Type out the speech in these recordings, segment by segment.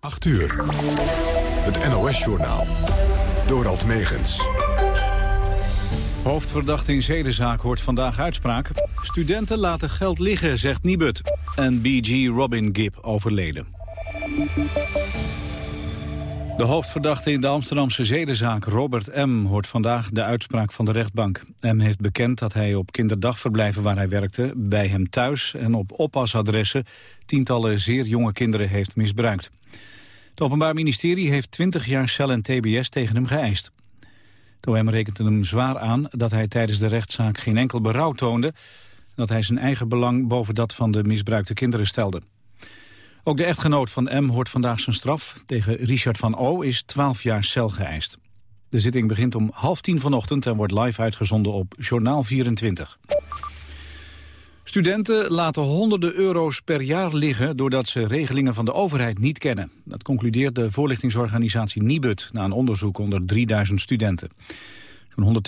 8 uur. Het NOS-journaal. Dorald Megens. Hoofdverdachte in zedenzaak hoort vandaag uitspraak. Studenten laten geld liggen, zegt Nibud. En BG Robin Gibb overleden. De hoofdverdachte in de Amsterdamse zedenzaak, Robert M., hoort vandaag de uitspraak van de rechtbank. M. heeft bekend dat hij op kinderdagverblijven waar hij werkte, bij hem thuis en op oppasadressen tientallen zeer jonge kinderen heeft misbruikt. Het Openbaar Ministerie heeft 20 jaar cel en tbs tegen hem geëist. De OM rekent hem zwaar aan dat hij tijdens de rechtszaak geen enkel berouw toonde... dat hij zijn eigen belang boven dat van de misbruikte kinderen stelde. Ook de echtgenoot van M hoort vandaag zijn straf. Tegen Richard van O is 12 jaar cel geëist. De zitting begint om half tien vanochtend en wordt live uitgezonden op Journaal 24. Studenten laten honderden euro's per jaar liggen... doordat ze regelingen van de overheid niet kennen. Dat concludeert de voorlichtingsorganisatie Nibud... na een onderzoek onder 3000 studenten. Zo'n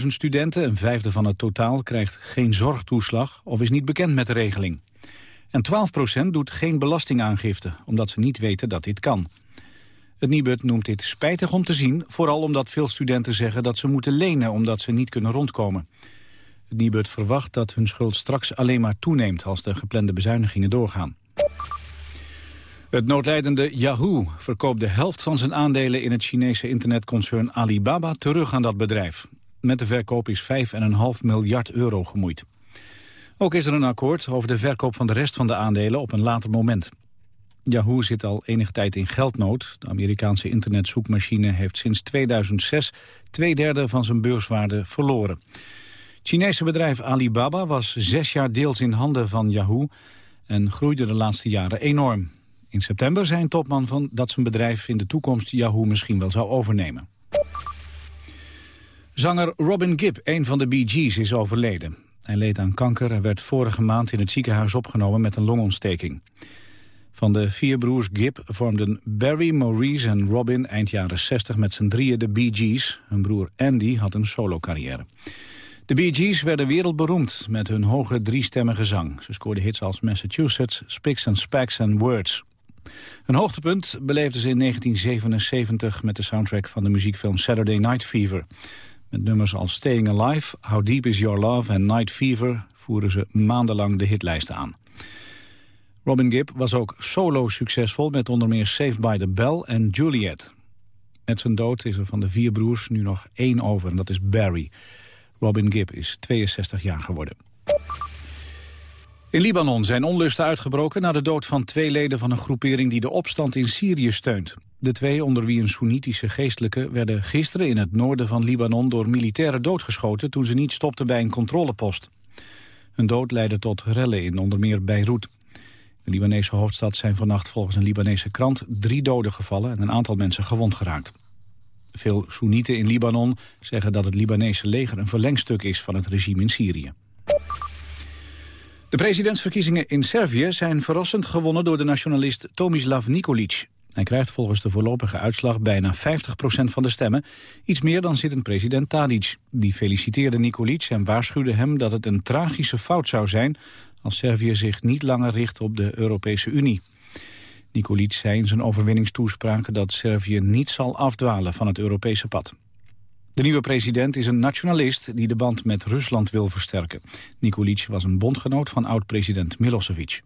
120.000 studenten, een vijfde van het totaal... krijgt geen zorgtoeslag of is niet bekend met de regeling. En 12% doet geen belastingaangifte, omdat ze niet weten dat dit kan. Het Nibud noemt dit spijtig om te zien... vooral omdat veel studenten zeggen dat ze moeten lenen... omdat ze niet kunnen rondkomen. Het Nibud verwacht dat hun schuld straks alleen maar toeneemt... als de geplande bezuinigingen doorgaan. Het noodlijdende Yahoo verkoopt de helft van zijn aandelen... in het Chinese internetconcern Alibaba terug aan dat bedrijf. Met de verkoop is 5,5 miljard euro gemoeid. Ook is er een akkoord over de verkoop van de rest van de aandelen op een later moment. Yahoo zit al enige tijd in geldnood. De Amerikaanse internetzoekmachine heeft sinds 2006 twee derde van zijn beurswaarde verloren. Het Chinese bedrijf Alibaba was zes jaar deels in handen van Yahoo en groeide de laatste jaren enorm. In september zei een topman van dat zijn bedrijf in de toekomst Yahoo misschien wel zou overnemen. Zanger Robin Gibb, een van de Bee Gees, is overleden. Hij leed aan kanker en werd vorige maand in het ziekenhuis opgenomen met een longontsteking. Van de vier broers Gibb vormden Barry, Maurice en Robin eind jaren 60 met z'n drieën de Bee Gees. Hun broer Andy had een solo-carrière. De Bee Gees werden wereldberoemd met hun hoge driestemmige zang. Ze scoorden hits als Massachusetts, Spicks and Spacks and Words. Een hoogtepunt beleefden ze in 1977 met de soundtrack van de muziekfilm Saturday Night Fever. Met nummers als Staying Alive, How Deep Is Your Love en Night Fever voeren ze maandenlang de hitlijsten aan. Robin Gibb was ook solo succesvol met onder meer Saved by the Bell en Juliet. Met zijn dood is er van de vier broers nu nog één over en dat is Barry. Robin Gibb is 62 jaar geworden. In Libanon zijn onlusten uitgebroken na de dood van twee leden van een groepering die de opstand in Syrië steunt. De twee, onder wie een Soenitische geestelijke, werden gisteren in het noorden van Libanon door militairen doodgeschoten toen ze niet stopten bij een controlepost. Hun dood leidde tot rellen in onder meer Beirut. In de Libanese hoofdstad zijn vannacht volgens een Libanese krant drie doden gevallen en een aantal mensen gewond geraakt. Veel Soenieten in Libanon zeggen dat het Libanese leger een verlengstuk is van het regime in Syrië. De presidentsverkiezingen in Servië zijn verrassend gewonnen door de nationalist Tomislav Nikolic. Hij krijgt volgens de voorlopige uitslag bijna 50% van de stemmen, iets meer dan zittend president Tadic. Die feliciteerde Nikolic en waarschuwde hem dat het een tragische fout zou zijn als Servië zich niet langer richt op de Europese Unie. Nikolic zei in zijn overwinningstoespraak dat Servië niet zal afdwalen van het Europese pad. De nieuwe president is een nationalist die de band met Rusland wil versterken. Nikolic was een bondgenoot van oud-president Milosevic.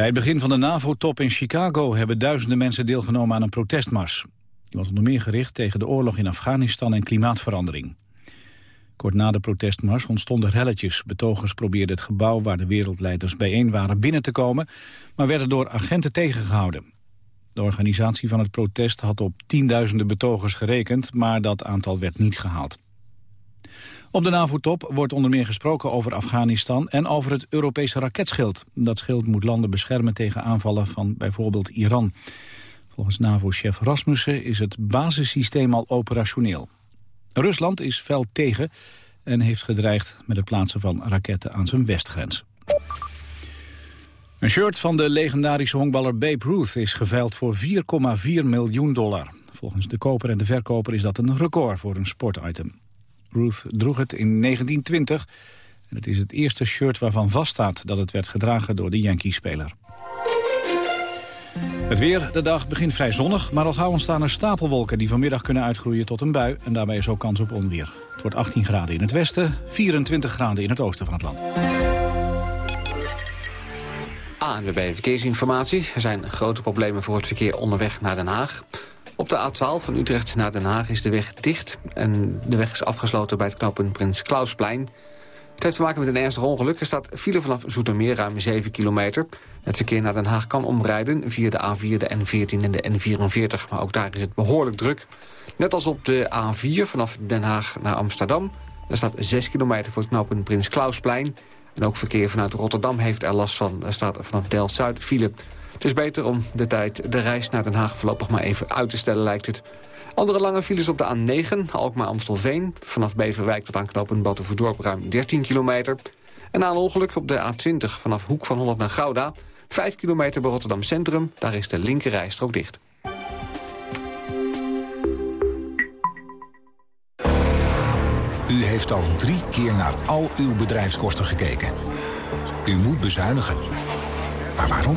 Bij het begin van de NAVO-top in Chicago hebben duizenden mensen deelgenomen aan een protestmars. Die was onder meer gericht tegen de oorlog in Afghanistan en klimaatverandering. Kort na de protestmars ontstonden relletjes. Betogers probeerden het gebouw waar de wereldleiders bijeen waren binnen te komen, maar werden door agenten tegengehouden. De organisatie van het protest had op tienduizenden betogers gerekend, maar dat aantal werd niet gehaald. Op de NAVO-top wordt onder meer gesproken over Afghanistan en over het Europese raketschild. Dat schild moet landen beschermen tegen aanvallen van bijvoorbeeld Iran. Volgens NAVO-chef Rasmussen is het basissysteem al operationeel. Rusland is fel tegen en heeft gedreigd met het plaatsen van raketten aan zijn westgrens. Een shirt van de legendarische honkballer Babe Ruth is geveild voor 4,4 miljoen dollar. Volgens de koper en de verkoper is dat een record voor een sportitem. Ruth droeg het in 1920 en het is het eerste shirt waarvan vaststaat dat het werd gedragen door de Yankee-speler. Het weer, de dag begint vrij zonnig, maar al gauw ontstaan er stapelwolken... die vanmiddag kunnen uitgroeien tot een bui en daarbij is ook kans op onweer. Het wordt 18 graden in het westen, 24 graden in het oosten van het land. ANWB Verkeersinformatie. Er zijn grote problemen voor het verkeer onderweg naar Den Haag. Op de A12 van Utrecht naar Den Haag is de weg dicht. En de weg is afgesloten bij het knooppunt Prins Klausplein. Het heeft te maken met een ernstig ongeluk. Er staat file vanaf Zoetermeer ruim 7 kilometer. Het verkeer naar Den Haag kan omrijden via de A4, de N14 en de N44. Maar ook daar is het behoorlijk druk. Net als op de A4 vanaf Den Haag naar Amsterdam. Daar staat 6 kilometer voor het knooppunt Prins Klausplein. En ook verkeer vanuit Rotterdam heeft er last van. Er staat vanaf Delft-Zuid file. Het is beter om de tijd de reis naar Den Haag voorlopig maar even uit te stellen, lijkt het. Andere lange files op de A9, Alkmaar-Amstelveen. Vanaf Beverwijk tot aanknopend Batuverdorp ruim 13 kilometer. En na een ongeluk op de A20 vanaf Hoek van Holland naar Gouda. 5 kilometer bij Rotterdam Centrum, daar is de linkerrijstrook dicht. U heeft al drie keer naar al uw bedrijfskosten gekeken. U moet bezuinigen. Maar waarom?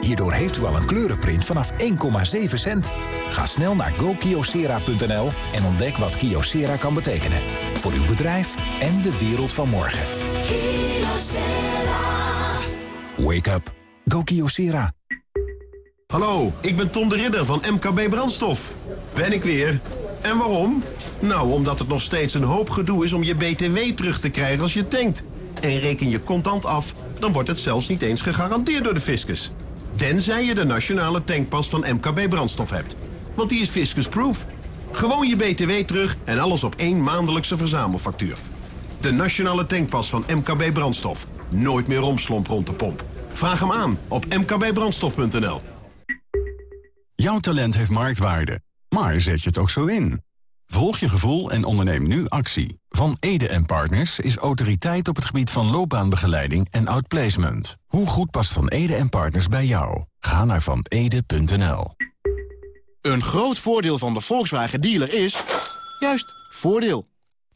Hierdoor heeft u al een kleurenprint vanaf 1,7 cent. Ga snel naar gokyocera.nl en ontdek wat Kyocera kan betekenen. Voor uw bedrijf en de wereld van morgen. Wake up. Go Kyocera. Hallo, ik ben Tom de Ridder van MKB Brandstof. Ben ik weer. En waarom? Nou, omdat het nog steeds een hoop gedoe is om je BTW terug te krijgen als je tankt. En reken je contant af, dan wordt het zelfs niet eens gegarandeerd door de fiscus. Tenzij je de nationale tankpas van MKB Brandstof hebt. Want die is fiscusproof. Gewoon je BTW terug en alles op één maandelijkse verzamelfactuur. De nationale tankpas van MKB Brandstof. Nooit meer romslomp rond de pomp. Vraag hem aan op mkbbrandstof.nl. Jouw talent heeft marktwaarde, maar zet je het ook zo in? Volg je gevoel en onderneem nu actie. Van Ede Partners is autoriteit op het gebied van loopbaanbegeleiding en outplacement. Hoe goed past Van Ede Partners bij jou? Ga naar vanede.nl. Een groot voordeel van de Volkswagen dealer is... juist, voordeel.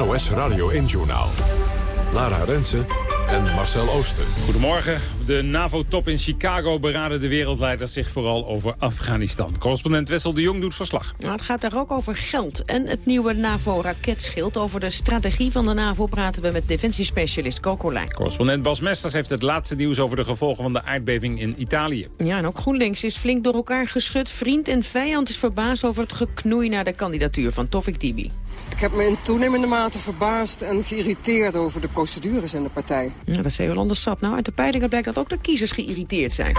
NOS Radio 1-journaal. Lara Rensen en Marcel Ooster. Goedemorgen. De NAVO-top in Chicago beraden de wereldleiders zich vooral over Afghanistan. Correspondent Wessel de Jong doet verslag. Nou, het gaat daar ook over geld en het nieuwe NAVO-raketschild. Over de strategie van de NAVO praten we met defensiespecialist Coco Lijn. Correspondent Bas Mesters heeft het laatste nieuws over de gevolgen van de aardbeving in Italië. Ja, en ook GroenLinks is flink door elkaar geschud. Vriend en vijand is verbaasd over het geknoei naar de kandidatuur van Tofik Dibi. Ik heb me in toenemende mate verbaasd en geïrriteerd over de procedures in de partij. Ja, dat is heel anders sap. Nou, uit de peilingen blijkt dat ook de kiezers geïrriteerd zijn.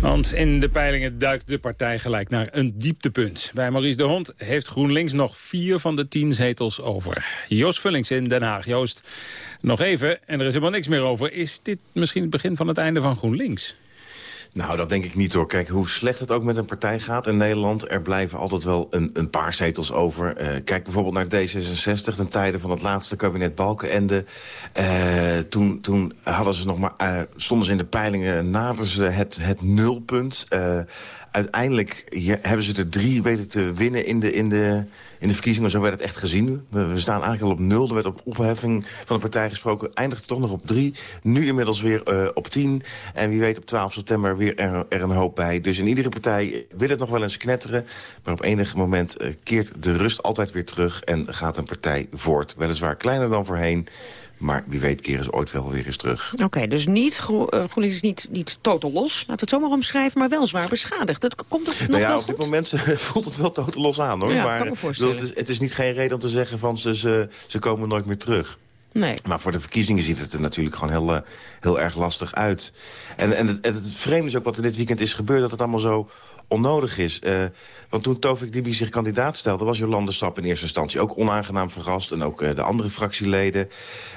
Want in de peilingen duikt de partij gelijk naar een dieptepunt. Bij Maurice de Hond heeft GroenLinks nog vier van de tien zetels over. Joost Vullings in Den Haag. Joost, nog even, en er is helemaal niks meer over. Is dit misschien het begin van het einde van GroenLinks? Nou, dat denk ik niet hoor. Kijk, hoe slecht het ook met een partij gaat in Nederland... er blijven altijd wel een, een paar zetels over. Uh, kijk bijvoorbeeld naar D66, ten tijde van het laatste kabinet Balkenende. Uh, toen, toen hadden ze nog maar, uh, stonden ze in de peilingen, naderden ze het, het nulpunt uiteindelijk hebben ze er drie weten te winnen in de, in de, in de verkiezingen. Zo werd het echt gezien. We, staan eigenlijk al op nul. Er werd op opheffing van de partij gesproken. Eindigt toch nog op drie. Nu inmiddels weer uh, op tien. En wie weet op 12 september weer er, een hoop bij. Dus in iedere partij wil het nog wel eens knetteren. Maar op enig moment uh, keert de rust altijd weer terug... en gaat een partij voort. Weliswaar kleiner dan voorheen... Maar wie weet keren ze ooit wel weer eens terug. Oké, dus niet, Gro uh, GroenLinks is niet, niet totaal los, laten we het zo maar omschrijven... maar wel zwaar beschadigd. Dat komt nog nou ja, wel op dit moment voelt het wel totaal los aan, hoor. Ja, maar kan me voorstellen. het, is, het is niet geen reden om te zeggen van ze, ze, ze komen nooit meer terug. Nee. Maar voor de verkiezingen ziet het er natuurlijk gewoon heel, uh, heel erg lastig uit. En, en het, het, vreemde is ook wat er dit weekend is gebeurd... dat het allemaal zo onnodig is. Uh, want toen Tovik Dibi zich kandidaat stelde... was Jolande Sap in eerste instantie ook onaangenaam verrast... en ook uh, de andere fractieleden.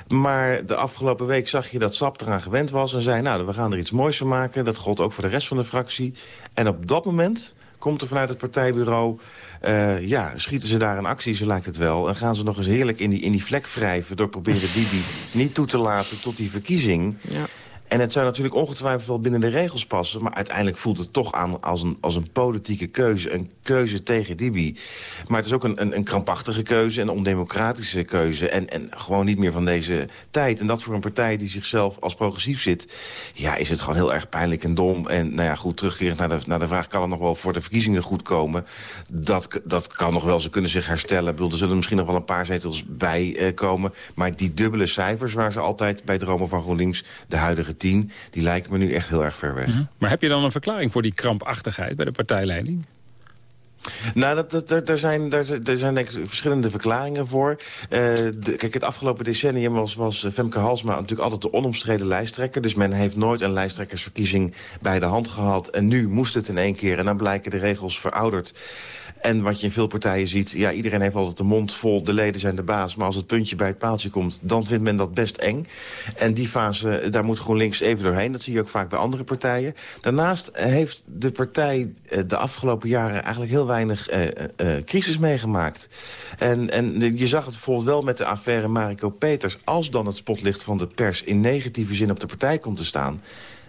Maar de afgelopen week zag je dat Sap eraan gewend was... en zei, nou, we gaan er iets moois van maken. Dat gold ook voor de rest van de fractie. En op dat moment komt er vanuit het partijbureau... Uh, ja, schieten ze daar een actie, zo lijkt het wel. En gaan ze nog eens heerlijk in die, in die vlek wrijven... door proberen Dibi niet toe te laten tot die verkiezing... Ja. En het zou natuurlijk ongetwijfeld wel binnen de regels passen... maar uiteindelijk voelt het toch aan als een, als een politieke keuze. Een keuze tegen Dibi. Maar het is ook een, een, een krampachtige keuze, een ondemocratische keuze... En, en gewoon niet meer van deze tijd. En dat voor een partij die zichzelf als progressief zit... ja, is het gewoon heel erg pijnlijk en dom. En nou ja, goed, terugkerend naar de, naar de vraag... kan het nog wel voor de verkiezingen goed komen? Dat, dat kan nog wel, ze kunnen zich herstellen. Ik er zullen misschien nog wel een paar zetels bij uh, komen. Maar die dubbele cijfers waar ze altijd bij dromen van GroenLinks... de huidige tien, die lijken me nu echt heel erg ver weg. Mhm. Maar heb je dan een verklaring voor die krampachtigheid bij de partijleiding? Nou, dat, dat, dat, daar, zijn, daar, daar zijn denk ik verschillende verklaringen voor. Uh, de, kijk, het afgelopen decennium was, was Femke Halsma natuurlijk altijd de onomstreden lijsttrekker. Dus men heeft nooit een lijsttrekkersverkiezing bij de hand gehad. En nu moest het in één keer en dan blijken de regels verouderd. En wat je in veel partijen ziet, ja, iedereen heeft altijd de mond vol, de leden zijn de baas. Maar als het puntje bij het paaltje komt, dan vindt men dat best eng. En die fase, daar moet GroenLinks even doorheen. Dat zie je ook vaak bij andere partijen. Daarnaast heeft de partij de afgelopen jaren eigenlijk heel weinig uh, crisis meegemaakt. En, en je zag het bijvoorbeeld wel met de affaire Mariko Peters. Als dan het spotlicht van de pers in negatieve zin op de partij komt te staan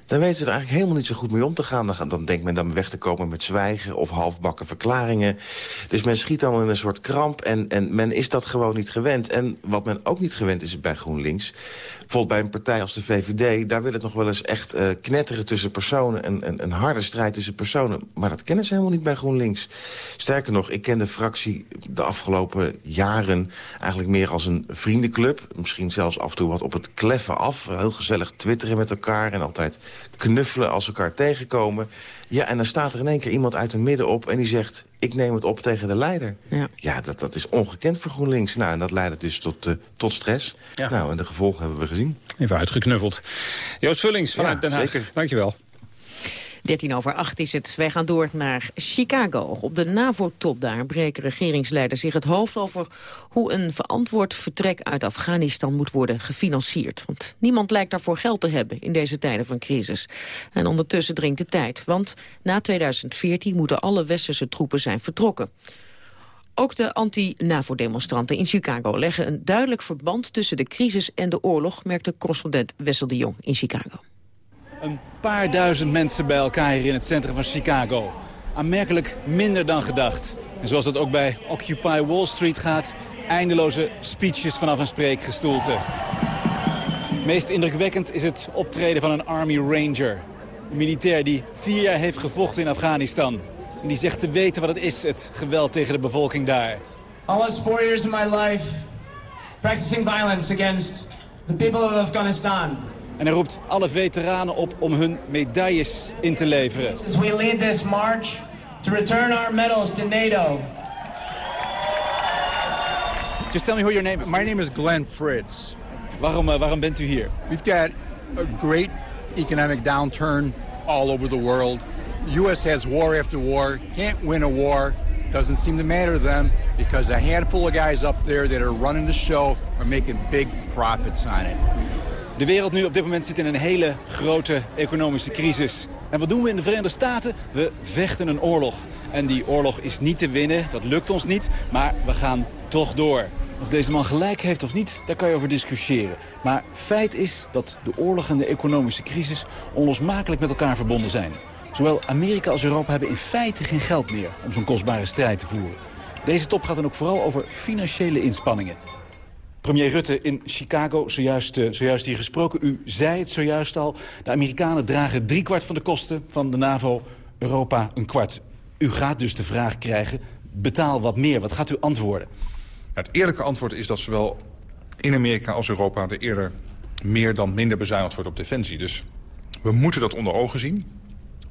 dan weten ze er eigenlijk helemaal niet zo goed mee om te gaan. Dan, dan denkt men dan weg te komen met zwijgen of halfbakken verklaringen. Dus men schiet dan in een soort kramp en, en men is dat gewoon niet gewend. En wat men ook niet gewend is bij GroenLinks... bijvoorbeeld bij een partij als de VVD... daar wil het nog wel eens echt uh, knetteren tussen personen... Een, een harde strijd tussen personen. Maar dat kennen ze helemaal niet bij GroenLinks. Sterker nog, ik ken de fractie de afgelopen jaren... eigenlijk meer als een vriendenclub. Misschien zelfs af en toe wat op het kleffen af. Heel gezellig twitteren met elkaar en altijd knuffelen als ze elkaar tegenkomen. Ja, en dan staat er in één keer iemand uit het midden op... en die zegt, ik neem het op tegen de leider. Ja, ja dat, dat is ongekend voor GroenLinks. Nou, en dat leidde dus tot, uh, tot stress. Ja. Nou, en de gevolgen hebben we gezien. Even uitgeknuffeld. Joost Vullings vanuit Ja, Den Haag. zeker. Dankjewel. 13 over 8 is het. Wij gaan door naar Chicago. Op de NAVO-top daar breken regeringsleiders zich het hoofd over hoe een verantwoord vertrek uit Afghanistan moet worden gefinancierd. Want niemand lijkt daarvoor geld te hebben in deze tijden van crisis. En ondertussen dringt de tijd, want na 2014 moeten alle westerse troepen zijn vertrokken. Ook de anti-NAVO-demonstranten in Chicago leggen een duidelijk verband tussen de crisis en de oorlog, merkte correspondent Wessel de Jong in Chicago. Een paar duizend mensen bij elkaar hier in het centrum van Chicago. Aanmerkelijk minder dan gedacht. En zoals dat ook bij Occupy Wall Street gaat... eindeloze speeches vanaf een spreekgestoelte. Meest indrukwekkend is het optreden van een Army Ranger. Een militair die vier jaar heeft gevochten in Afghanistan. En die zegt te weten wat het is, het geweld tegen de bevolking daar. Almost four years of my life practicing violence against the people of Afghanistan. En hij roept alle veteranen op om hun medailles in te leveren. As we lead this march to return our medals to NATO. Just tell me who your name is. My name is Glenn Fritz. Waarom, uh, waarom bent u hier? We've got a great economic downturn all over the world. The U.S. has war after war, can't win a war. Doesn't seem to matter to them because a handful of guys up there that are running the show are making big profits on it. De wereld nu op dit moment zit in een hele grote economische crisis. En wat doen we in de Verenigde Staten? We vechten een oorlog. En die oorlog is niet te winnen, dat lukt ons niet, maar we gaan toch door. Of deze man gelijk heeft of niet, daar kan je over discussiëren. Maar feit is dat de oorlog en de economische crisis onlosmakelijk met elkaar verbonden zijn. Zowel Amerika als Europa hebben in feite geen geld meer om zo'n kostbare strijd te voeren. Deze top gaat dan ook vooral over financiële inspanningen. Premier Rutte in Chicago, zojuist, uh, zojuist hier gesproken. U zei het zojuist al. De Amerikanen dragen driekwart van de kosten van de NAVO. Europa een kwart. U gaat dus de vraag krijgen, betaal wat meer. Wat gaat u antwoorden? Het eerlijke antwoord is dat zowel in Amerika als Europa... er eerder meer dan minder bezuinigd wordt op defensie. Dus we moeten dat onder ogen zien.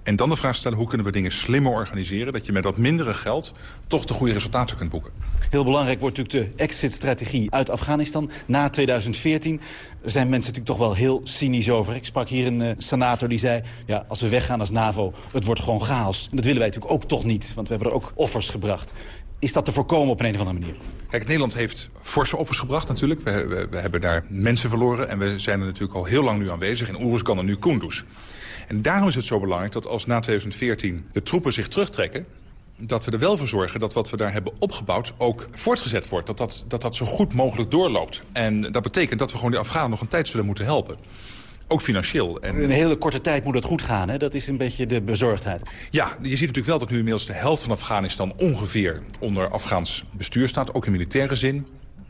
En dan de vraag stellen, hoe kunnen we dingen slimmer organiseren... dat je met wat mindere geld toch de goede resultaten kunt boeken. Heel belangrijk wordt natuurlijk de exit-strategie uit Afghanistan na 2014. Er zijn mensen natuurlijk toch wel heel cynisch over. Ik sprak hier een uh, senator die zei... ja, als we weggaan als NAVO, het wordt gewoon chaos. En dat willen wij natuurlijk ook toch niet, want we hebben er ook offers gebracht. Is dat te voorkomen op een, een of andere manier? Kijk, Nederland heeft forse offers gebracht natuurlijk. We, we, we hebben daar mensen verloren en we zijn er natuurlijk al heel lang nu aanwezig. In Oeruzgan en nu Kunduz. En daarom is het zo belangrijk dat als na 2014 de troepen zich terugtrekken dat we er wel voor zorgen dat wat we daar hebben opgebouwd ook voortgezet wordt. Dat dat, dat dat zo goed mogelijk doorloopt. En dat betekent dat we gewoon die Afghanen nog een tijd zullen moeten helpen. Ook financieel. En... In een hele korte tijd moet dat goed gaan, hè? Dat is een beetje de bezorgdheid. Ja, je ziet natuurlijk wel dat nu inmiddels de helft van Afghanistan ongeveer onder Afghaans bestuur staat. Ook in militaire zin.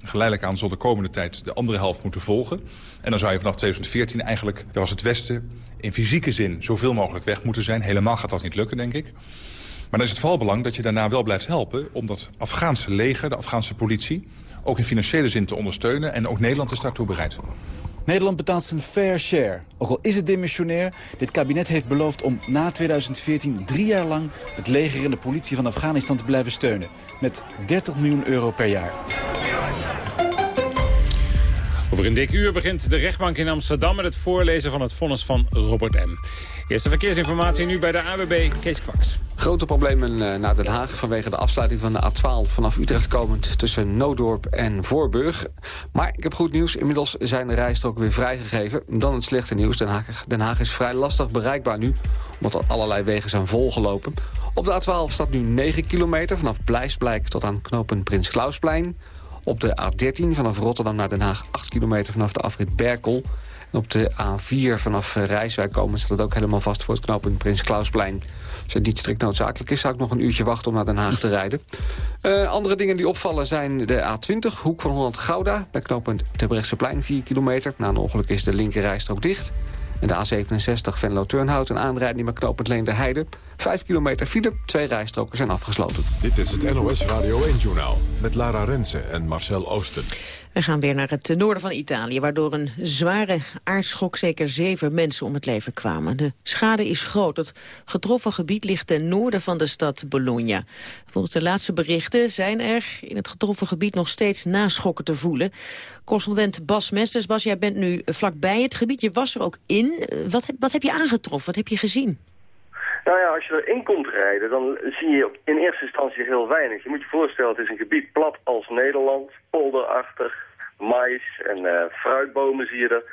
Geleidelijk aan zal de komende tijd de andere helft moeten volgen. En dan zou je vanaf 2014 eigenlijk, als het Westen in fysieke zin zoveel mogelijk weg moeten zijn. Helemaal gaat dat niet lukken, denk ik. Maar dan is het vooral belang dat je daarna wel blijft helpen... om dat Afghaanse leger, de Afghaanse politie... ook in financiële zin te ondersteunen. En ook Nederland is daartoe bereid. Nederland betaalt zijn fair share. Ook al is het demissionair, dit kabinet heeft beloofd om na 2014 drie jaar lang... het leger en de politie van Afghanistan te blijven steunen. Met 30 miljoen euro per jaar. Over een dik uur begint de rechtbank in Amsterdam... met het voorlezen van het vonnis van Robert M. Eerste verkeersinformatie nu bij de AWB Kees Kwaks. Grote problemen eh, naar Den Haag vanwege de afsluiting van de A12 vanaf Utrecht komend tussen Noodorp en Voorburg. Maar ik heb goed nieuws. Inmiddels zijn de rijstroken weer vrijgegeven. Dan het slechte nieuws. Den Haag, Den Haag is vrij lastig bereikbaar nu, omdat er allerlei wegen zijn volgelopen. Op de A12 staat nu 9 kilometer vanaf Blijsblijk tot aan knooppunt Prins Klausplein. Op de A13 vanaf Rotterdam naar Den Haag 8 kilometer vanaf de afrit Berkel. Op de A4 vanaf Rijswijk komen staat het ook helemaal vast voor het knooppunt Prins Klausplein. Als het niet strikt noodzakelijk is, zou ik nog een uurtje wachten om naar Den Haag te rijden. Uh, andere dingen die opvallen zijn de A20, hoek van Holland Gouda. Bij knooppunt Terbrechtseplein 4 kilometer. Na een ongeluk is de linker rijstrook dicht. En de A67 Venlo-Turnhout een aanrijding met knooppunt Leende Heide. Vijf kilometer file, twee rijstroken zijn afgesloten. Dit is het NOS Radio 1-journaal met Lara Rensen en Marcel Oosten. We gaan weer naar het noorden van Italië, waardoor een zware aardschok zeker zeven mensen om het leven kwamen. De schade is groot. Het getroffen gebied ligt ten noorden van de stad Bologna. Volgens de laatste berichten zijn er in het getroffen gebied nog steeds naschokken te voelen. Correspondent Bas Mesters. Bas, jij bent nu vlakbij het gebied. Je was er ook in. Wat, wat heb je aangetroffen? Wat heb je gezien? Nou ja, als je erin komt rijden, dan zie je in eerste instantie heel weinig. Je moet je voorstellen, het is een gebied plat als Nederland, polderachtig, mais en uh, fruitbomen zie je er.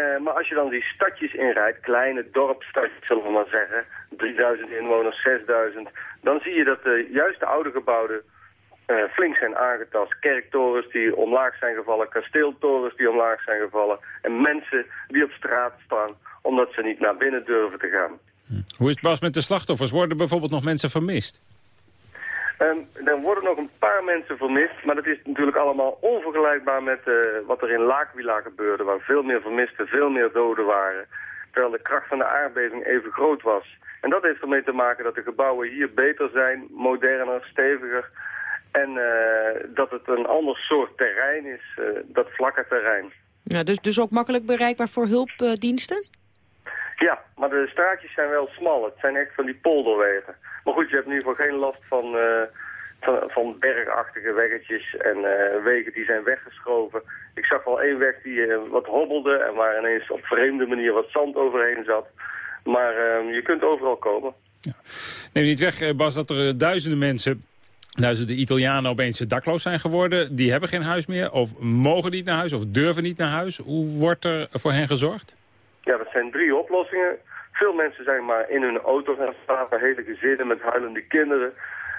Uh, maar als je dan die stadjes inrijdt, kleine dorpstadjes zullen we maar zeggen, 3000 inwoners, 6000, dan zie je dat de juiste oude gebouwen uh, flink zijn aangetast. Kerktorens die omlaag zijn gevallen, kasteeltorens die omlaag zijn gevallen en mensen die op straat staan omdat ze niet naar binnen durven te gaan. Hoe is het Bas met de slachtoffers? Worden bijvoorbeeld nog mensen vermist? Um, er worden nog een paar mensen vermist, maar dat is natuurlijk allemaal onvergelijkbaar met uh, wat er in L'Aquila gebeurde, waar veel meer vermisten, veel meer doden waren, terwijl de kracht van de aardbeving even groot was. En dat heeft ermee te maken dat de gebouwen hier beter zijn, moderner, steviger, en uh, dat het een ander soort terrein is, uh, dat vlakke terrein. Ja, dus, dus ook makkelijk bereikbaar voor hulpdiensten? Ja, maar de straatjes zijn wel smal. Het zijn echt van die polderwegen. Maar goed, je hebt in ieder geval geen last van, uh, van, van, bergachtige weggetjes en uh, wegen die zijn weggeschoven. Ik zag wel één weg die uh, wat hobbelde en waar ineens op vreemde manier wat zand overheen zat. Maar ehm, je kunt overal komen. Ja. Neem niet weg, Bas, dat er duizenden mensen Duizenden Italianen opeens dakloos zijn geworden. Die hebben geen huis meer of mogen niet naar huis of durven niet naar huis. Hoe wordt er voor hen gezorgd? Ja, dat zijn drie oplossingen. Veel mensen zijn maar in hun auto gaan slapen, hele gezinnen met huilende kinderen.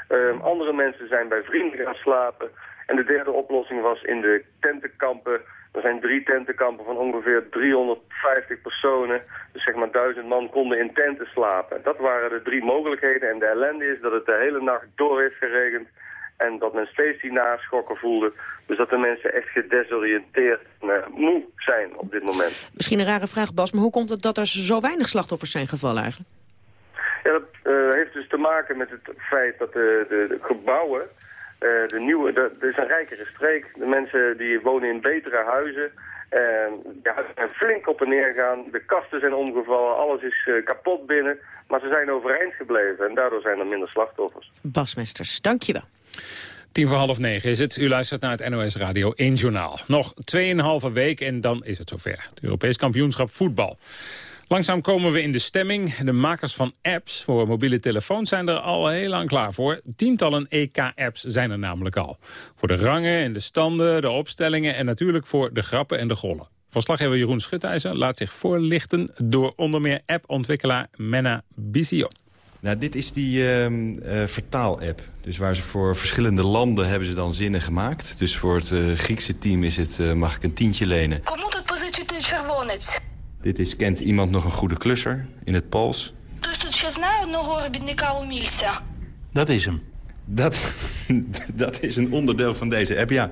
Um, andere mensen zijn bij vrienden gaan slapen. En de derde oplossing was in de tentenkampen Er zijn drie tentenkampen van ongeveer 350 personen. Dus zeg maar duizend man konden in tenten slapen. Dat waren de drie mogelijkheden. En de ellende is dat het de hele nacht door heeft geregend. En dat men steeds die naschokken voelde. Dus dat de mensen echt gedesoriënteerd en eh, moe zijn op dit moment. Misschien een rare vraag, Bas, maar hoe komt het dat er zo weinig slachtoffers zijn gevallen eigenlijk? Ja, dat eh, heeft dus te maken met het feit dat de, de, de gebouwen, eh, de nieuwe, er is een rijkere streek. De mensen die wonen in betere huizen. En de huizen zijn flink op en neer gegaan. De kasten zijn omgevallen, alles is eh, kapot binnen. Maar ze zijn overeind gebleven en daardoor zijn er minder slachtoffers. Bas Mesters, dankjewel. Tien voor half negen is het. U luistert naar het NOS Radio 1 Journaal. Nog 2,5 week en dan is het zover. Het Europees kampioenschap voetbal. Langzaam komen we in de stemming. De makers van apps voor mobiele telefoons zijn er al heel lang klaar voor. Tientallen EK-apps zijn er namelijk al. Voor de rangen en de standen, de opstellingen... en natuurlijk voor de grappen en de gollen. Verslaggever Jeroen Schutijzer laat zich voorlichten... door onder meer appontwikkelaar Menna Bisiot. Nou, dit is die ehm, eh, vertaal-app. Dus waar ze voor verschillende landen hebben ze dan zinnen gemaakt. Dus voor het eh, Griekse team is het, eh, mag ik een tientje lenen. Кому тут позичити червонець? Dit is, kent iemand nog een goede klusser in het Pools? Хтось тут ще знає одного робітника-умільця? Dat is hem. Dat, dat is een onderdeel van deze app, ja.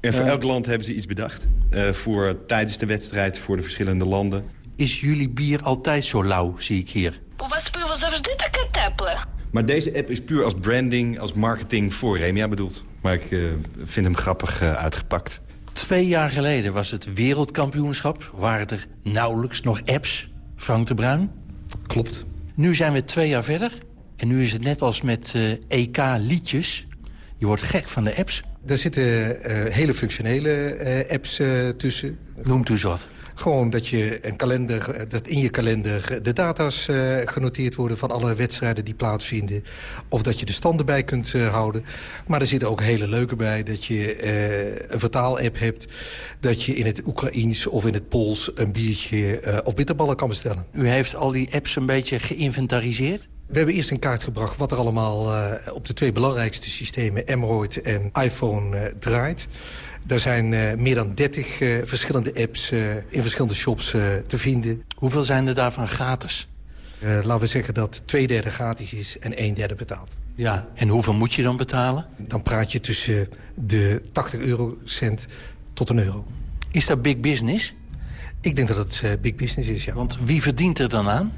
En voor elk land hebben ze iets bedacht. Eh, voor tijdens de wedstrijd, voor de verschillende landen. Is jullie bier altijd zo lauw, zie ik hier? У вас пиво завжди таке тепле? Maar deze app is puur als branding, als marketing voor Remia bedoeld. Maar ik eh, vind hem grappig eh, uitgepakt. Twee jaar geleden was het wereldkampioenschap. Waren er nauwelijks nog apps, Frank de Bruin? Klopt. Nu zijn we twee jaar verder. En nu is het net als met EK-liedjes. Je wordt gek van de apps. Er zitten eh, hele functionele eh, apps eh, tussen. Noemt u eens wat. Gewoon dat je een kalender, dat in je kalender de data's eh, genoteerd worden van alle wedstrijden die plaatsvinden. Of dat je de standen bij kunt eh, houden. Maar er zitten ook hele leuke bij dat je eh, een vertaal-app hebt. Dat je in het Oekraïens of in het Pools een biertje of bitterballen kan bestellen. U heeft al die apps een beetje geïnventariseerd? We hebben eerst in kaart gebracht wat er allemaal uh, op de twee belangrijkste systemen... Android en iPhone uh, draait. Er zijn uh, meer dan 30 verschillende apps in verschillende shops te vinden. Hoeveel zijn er daarvan gratis? laten we zeggen dat twee derde gratis is en een derde betaald. Ja, en hoeveel moet je dan betalen? Dan praat je tussen de 80 eurocent tot een euro. Is dat big business? Ik denk dat het big business is, ja. Want wie verdient er dan aan?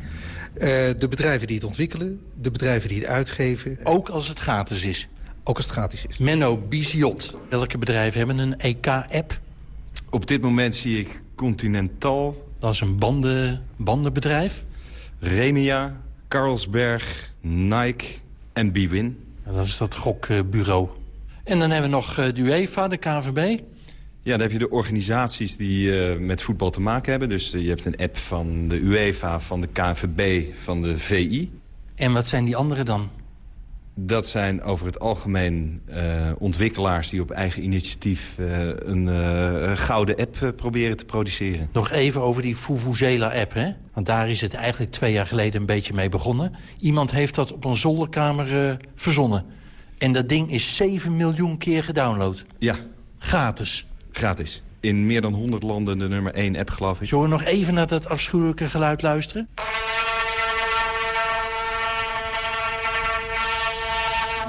Uh, de bedrijven die het ontwikkelen, de bedrijven die het uitgeven. Ook als het gratis is? Ook als het gratis is. Menno Biziot. Welke bedrijven hebben een EK-app? Op dit moment zie ik Continental. Dat is een banden, bandenbedrijf. Remia, Carlsberg, Nike en Bwin. Dat is dat gokbureau. En dan hebben we nog de UEFA, de KVB. Ja, dan heb je de organisaties die uh, met voetbal te maken hebben. Dus uh, je hebt een app van de UEFA, van de KNVB, van de VI. En wat zijn die anderen dan? Dat zijn over het algemeen uh, ontwikkelaars die op eigen initiatief een gouden app proberen te produceren. Nog even over die Fuvuzela-app, hè? Want daar is het eigenlijk twee jaar geleden een beetje mee begonnen. Iemand heeft dat op een zolderkamer verzonnen. En dat ding is 7 miljoen keer gedownload. Ja. Gratis. Gratis. In meer dan 100 landen de nummer 1 app, geloof ik. Zullen we nog even naar dat afschuwelijke geluid luisteren?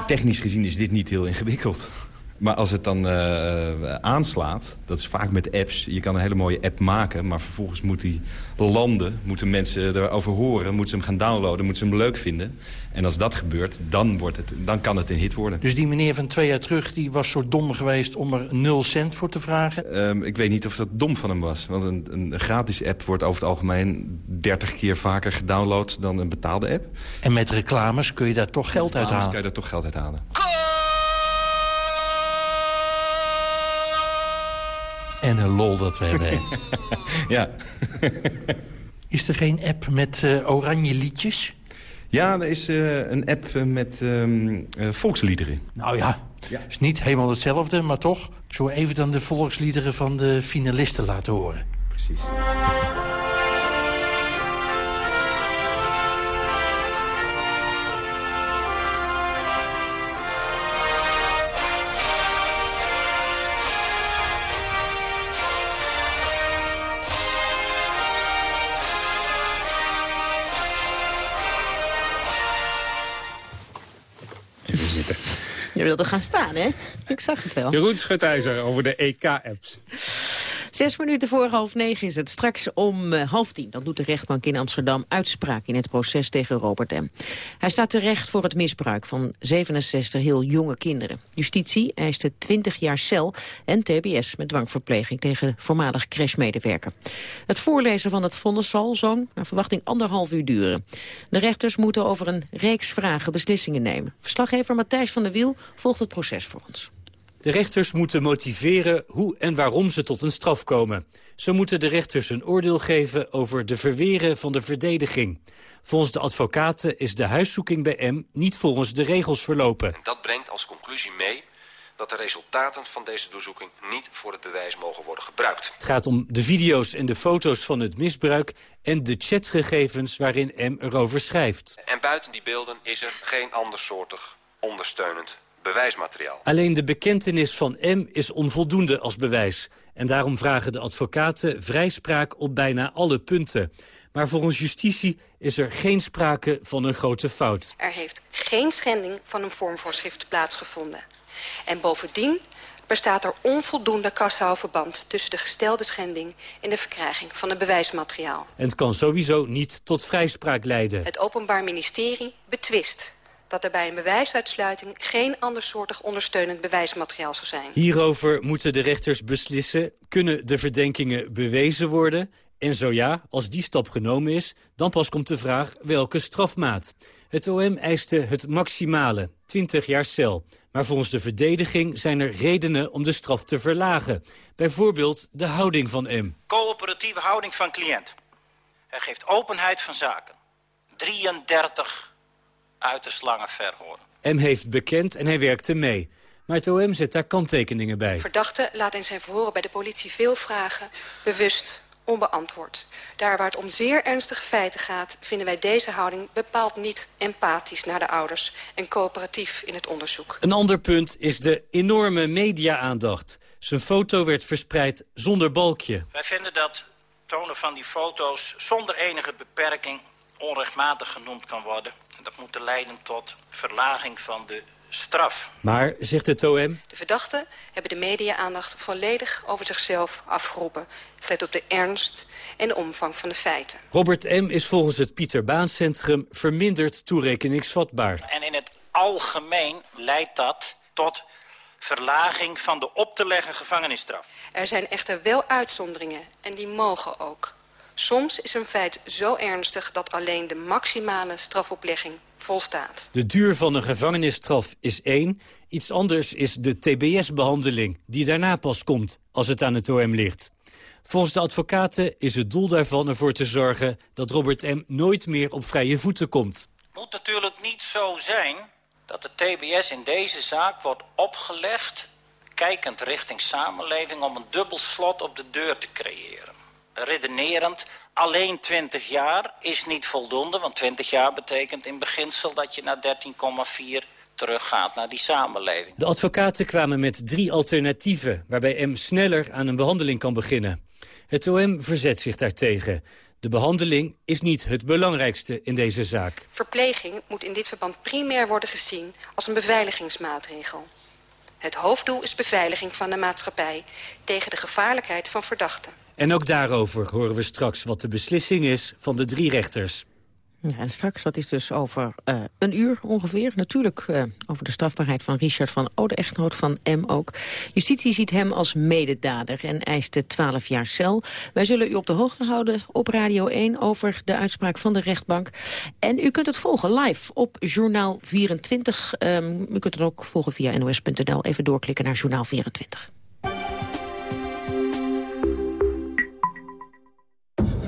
Technisch gezien is dit niet heel ingewikkeld. Maar als het dan uh, aanslaat, dat is vaak met apps. Je kan een hele mooie app maken, maar vervolgens moet die landen... moeten mensen erover horen, moeten ze hem gaan downloaden... moeten ze hem leuk vinden. En als dat gebeurt, dan, wordt het, dan kan het een hit worden. Dus die meneer van twee jaar terug, die was zo dom geweest... om er nul cent voor te vragen? Um, ik weet niet of dat dom van hem was. Want een, een gratis app wordt over het algemeen 30 keer vaker gedownload... dan een betaalde app. En met reclames kun je daar toch geld uit halen? kan je daar toch geld uit halen. En een lol dat we hebben. ja. is er geen app met uh, oranje liedjes? Ja, er is uh, een app met um, uh, volksliederen. Nou ja, ja, is niet helemaal hetzelfde, maar toch. Zo even dan de volksliederen van de finalisten laten horen. Precies. Wilde gaan staan, hè? Ik zag het wel. Jeroen Schutijzer over de EK-apps. Zes minuten voor half negen is het. Straks om uh, half tien dan doet de rechtbank in Amsterdam uitspraak in het proces tegen Robert M. Hij staat terecht voor het misbruik van 67 heel jonge kinderen. Justitie eiste 20 jaar cel en tbs met dwangverpleging tegen voormalig crashmedewerker. Het voorlezen van het vonnis zal zo'n naar verwachting anderhalf uur duren. De rechters moeten over een reeks vragen beslissingen nemen. Verslaggever Matthijs van der Wiel volgt het proces voor ons. De rechters moeten motiveren hoe en waarom ze tot een straf komen. Zo moeten de rechters een oordeel geven over de verweren van de verdediging. Volgens de advocaten is de huiszoeking bij M niet volgens de regels verlopen. Dat brengt als conclusie mee dat de resultaten van deze doorzoeking niet voor het bewijs mogen worden gebruikt. Het gaat om de video's en de foto's van het misbruik en de chatgegevens waarin M erover schrijft. En buiten die beelden is er geen andersoortig ondersteunend bewijsmateriaal. Alleen de bekentenis van M is onvoldoende als bewijs. En daarom vragen de advocaten vrijspraak op bijna alle punten. Maar volgens justitie is er geen sprake van een grote fout. Er heeft geen schending van een vormvoorschrift plaatsgevonden. En bovendien bestaat er onvoldoende kassaal verband... tussen de gestelde schending en de verkrijging van het bewijsmateriaal. En het kan sowieso niet tot vrijspraak leiden. Het Openbaar Ministerie betwist dat er bij een bewijsuitsluiting geen andersoortig ondersteunend bewijsmateriaal zou zijn. Hierover moeten de rechters beslissen, kunnen de verdenkingen bewezen worden... En zo ja, als die stap genomen is, dan pas komt de vraag welke strafmaat. Het OM eiste het maximale, 20 jaar cel. Maar volgens de verdediging zijn er redenen om de straf te verlagen. Bijvoorbeeld de houding van M. Coöperatieve houding van cliënt. Hij geeft openheid van zaken. 33 uiterst lange verhoren. M heeft bekend en hij werkte mee. Maar het OM zet daar kanttekeningen bij. Verdachte laat in zijn verhoren bij de politie veel vragen, bewust onbeantwoord. Daar waar het om zeer ernstige feiten gaat... vinden wij deze houding bepaald niet empathisch naar de ouders... en coöperatief in het onderzoek. Een ander punt is de enorme media-aandacht. Zijn foto werd verspreid zonder balkje. Wij vinden dat tonen van die foto's zonder enige beperking onrechtmatig genoemd kan worden. En dat moet leiden tot verlaging van de straf. Maar, zegt het OM... De verdachten hebben de media-aandacht volledig over zichzelf afgeroepen... gelet op de ernst en de omvang van de feiten. Robert M. is volgens het Pieter Baan Centrum verminderd toerekeningsvatbaar. En in het algemeen leidt dat tot verlaging van de op te leggen gevangenisstraf. Er zijn echter wel uitzonderingen en die mogen ook. Soms is een feit zo ernstig dat alleen de maximale strafoplegging volstaat. De duur van een gevangenisstraf is één. Iets anders is de TBS-behandeling, die daarna pas komt als het aan het OM ligt. Volgens de advocaten is het doel daarvan ervoor te zorgen... dat Robert M. nooit meer op vrije voeten komt. Het moet natuurlijk niet zo zijn dat de TBS in deze zaak wordt opgelegd... kijkend richting samenleving om een dubbel slot op de deur te creëren. Redenerend, alleen 20 jaar is niet voldoende... want 20 jaar betekent in beginsel dat je naar 13,4 teruggaat naar die samenleving. De advocaten kwamen met drie alternatieven... waarbij M sneller aan een behandeling kan beginnen. Het OM verzet zich daartegen. De behandeling is niet het belangrijkste in deze zaak. Verpleging moet in dit verband primair worden gezien als een beveiligingsmaatregel. Het hoofddoel is beveiliging van de maatschappij tegen de gevaarlijkheid van verdachten. En ook daarover horen we straks wat de beslissing is van de drie rechters. Ja, en straks, dat is dus over uh, een uur ongeveer. Natuurlijk uh, over de strafbaarheid van Richard van O, de echtgenoot van M ook. Justitie ziet hem als mededader en eist de 12 jaar cel. Wij zullen u op de hoogte houden op Radio 1 over de uitspraak van de rechtbank. En u kunt het volgen live op Journaal 24. Um, u kunt het ook volgen via nos.nl. Even doorklikken naar Journaal 24.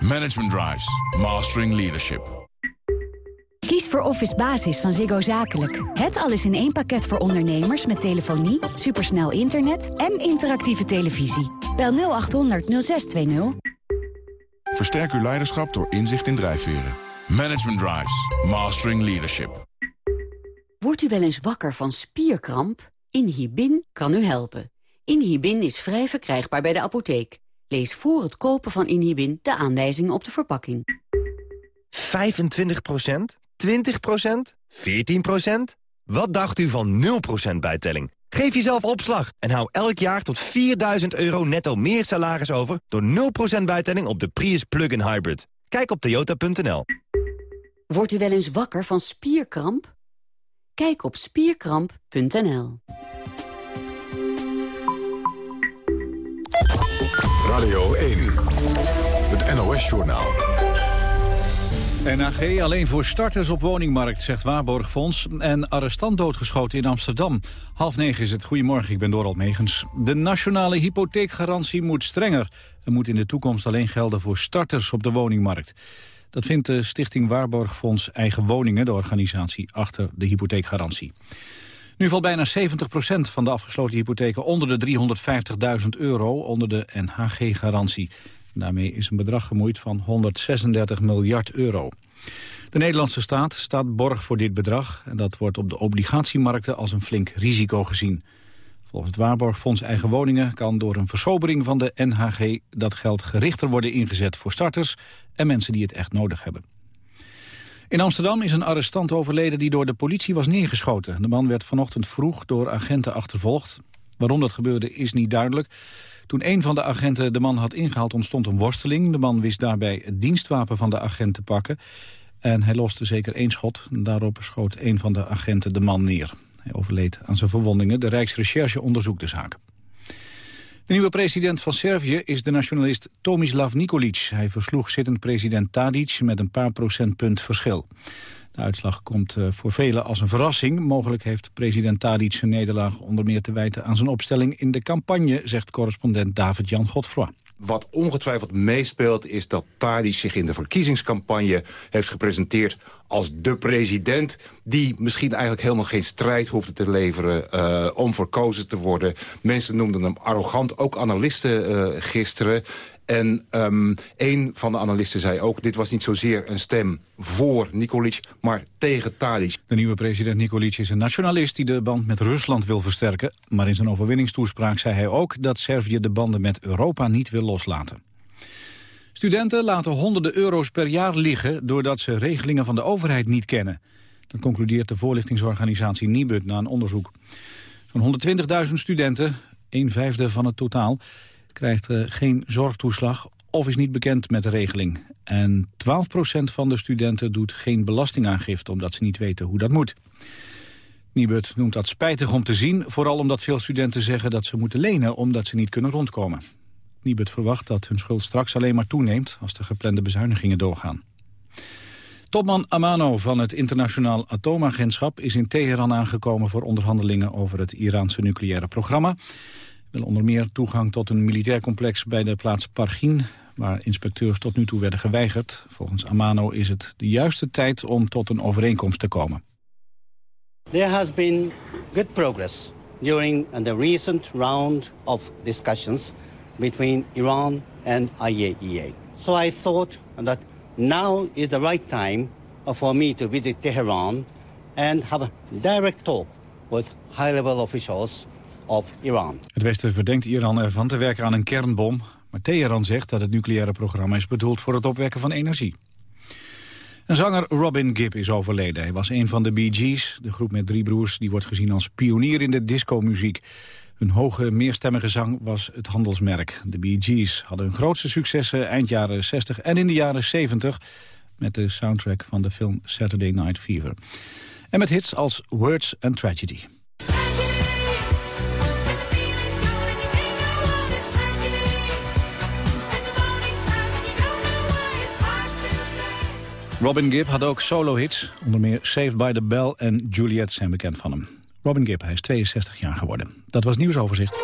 Management Drives. Mastering Leadership. Kies voor Office Basis van Ziggo Zakelijk. Het alles in één pakket voor ondernemers met telefonie, supersnel internet en interactieve televisie. Bel 0800 0620. Versterk uw leiderschap door inzicht in drijfveren. Management Drives. Mastering Leadership. Wordt u wel eens wakker van spierkramp? Inhibin kan u helpen. Inhibin is vrij verkrijgbaar bij de apotheek. Lees voor het kopen van Inhibin de aanwijzingen op de verpakking. 25% 20% 14% Wat dacht u van 0% bijtelling? Geef jezelf opslag en hou elk jaar tot 4000 euro netto meer salaris over... door 0% bijtelling op de Prius Plug-in Hybrid. Kijk op toyota.nl. Wordt u wel eens wakker van spierkramp? Kijk op spierkramp.nl. Radio 1, het NOS-journaal. NAG alleen voor starters op woningmarkt, zegt Waarborgfonds. En arrestant doodgeschoten in Amsterdam. Half negen is het. Goedemorgen, ik ben Dorald Megens. De nationale hypotheekgarantie moet strenger. en moet in de toekomst alleen gelden voor starters op de woningmarkt. Dat vindt de stichting Waarborgfonds Eigen Woningen, de organisatie achter de hypotheekgarantie. Nu valt bijna 70% van de afgesloten hypotheken onder de 350.000 euro onder de NHG-garantie. Daarmee is een bedrag gemoeid van 136 miljard euro. De Nederlandse staat staat borg voor dit bedrag... en dat wordt op de obligatiemarkten als een flink risico gezien. Volgens het Waarborgfonds Eigen Woningen kan door een versobering van de NHG... dat geld gerichter worden ingezet voor starters en mensen die het echt nodig hebben. In Amsterdam is een arrestant overleden die door de politie was neergeschoten. De man werd vanochtend vroeg door agenten achtervolgd. Waarom dat gebeurde is niet duidelijk. Toen een van de agenten de man had ingehaald ontstond een worsteling. De man wist daarbij het dienstwapen van de agent te pakken. En hij loste zeker één schot. Daarop schoot een van de agenten de man neer. Hij overleed aan zijn verwondingen. De Rijksrecherche onderzoekt de zaak. De nieuwe president van Servië is de nationalist Tomislav Nikolic. Hij versloeg zittend president Tadic met een paar procentpunt verschil. De uitslag komt eh, voor velen als een verrassing. Mogelijk heeft president Tadic zijn nederlaag onder meer te wijten aan zijn opstelling in de campagne, zegt correspondent David-Jan Godfroy. Wat ongetwijfeld meespeelt is dat Tadic zich in de verkiezingscampagne heeft gepresenteerd als de president... die misschien eigenlijk helemaal geen strijd hoefde te leveren uh, om verkozen te worden. Mensen noemden hem arrogant, ook analisten uh, gisteren. En um, een van de analisten zei ook... dit was niet zozeer een stem voor Nikolic, maar tegen Tadic. De nieuwe president Nikolic is een nationalist... die de band met Rusland wil versterken. Maar in zijn overwinningstoespraak zei hij ook... dat Servië de banden met Europa niet wil loslaten. Studenten laten honderden euro's per jaar liggen... doordat ze regelingen van de overheid niet kennen. Dat concludeert de voorlichtingsorganisatie Nibud na een onderzoek. Zo'n 120.000 studenten, een vijfde van het totaal krijgt uh, geen zorgtoeslag of is niet bekend met de regeling. En 12% van de studenten doet geen belastingaangifte omdat ze niet weten hoe dat moet. Nibud noemt dat spijtig om te zien, vooral omdat veel studenten zeggen dat ze moeten lenen omdat ze niet kunnen rondkomen. Nibud verwacht dat hun schuld straks alleen maar toeneemt als de geplande bezuinigingen doorgaan. Topman Amano van het Internationaal Atoomagentschap is in Teheran aangekomen voor onderhandelingen over het Iraanse nucleaire programma wil onder meer toegang tot een militair complex bij de plaats Pargin, waar inspecteurs tot nu toe werden geweigerd. Volgens Amano is het de juiste tijd om tot een overeenkomst te komen. There has been good progress during the recent round of discussions between Iran and IAEA. E so I thought that now is the right time for me to visit Tehran and have a direct talk with high-level officials of Iran. Het Westen verdenkt Iran ervan te werken aan een kernbom... maar Teheran zegt dat het nucleaire programma is bedoeld voor het opwekken van energie. Een zanger Robin Gibb is overleden. Hij was een van de Bee Gees, de groep met drie broers... die wordt gezien als pionier in de disco-muziek. Hun hoge, meerstemmige zang was het handelsmerk. De Bee Gees hadden hun grootste successen eind jaren 60 en in de jaren 70... met de soundtrack van de film Saturday Night Fever. En met hits als Words and Tragedy. Robin Gibb had ook solo-hits. Onder meer Saved by the Bell en Juliet zijn bekend van hem. Robin Gibb, hij is 62 jaar geworden. Dat was nieuwsoverzicht.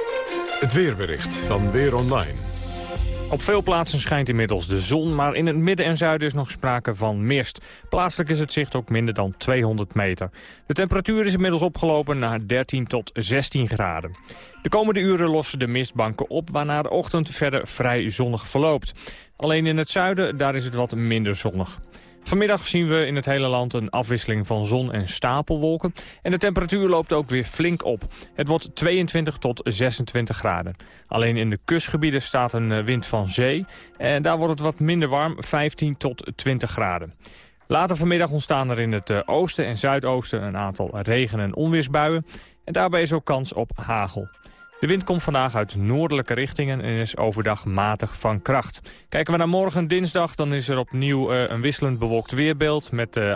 Het weerbericht van Weer Online. Op veel plaatsen schijnt inmiddels de zon, maar in het midden en zuiden is nog sprake van mist. Plaatselijk is het zicht ook minder dan 200 meter. De temperatuur is inmiddels opgelopen naar 13 tot 16 graden. De komende uren lossen de mistbanken op, waarna de ochtend verder vrij zonnig verloopt. Alleen in het zuiden, daar is het wat minder zonnig. Vanmiddag zien we in het hele land een afwisseling van zon en stapelwolken. En de temperatuur loopt ook weer flink op. Het wordt 22 tot 26 graden. Alleen in de kustgebieden staat een eh, wind van zee. En daar wordt het wat minder warm, 15 tot 20 graden. Later vanmiddag ontstaan er in het eh, oosten en zuidoosten een aantal regen- en onweersbuien. En daarbij is ook kans op hagel. De wind komt vandaag uit noordelijke richtingen en is overdag matig van kracht. Kijken we naar morgen dinsdag, dan is er opnieuw uh, een wisselend bewolkt weerbeeld... met uh,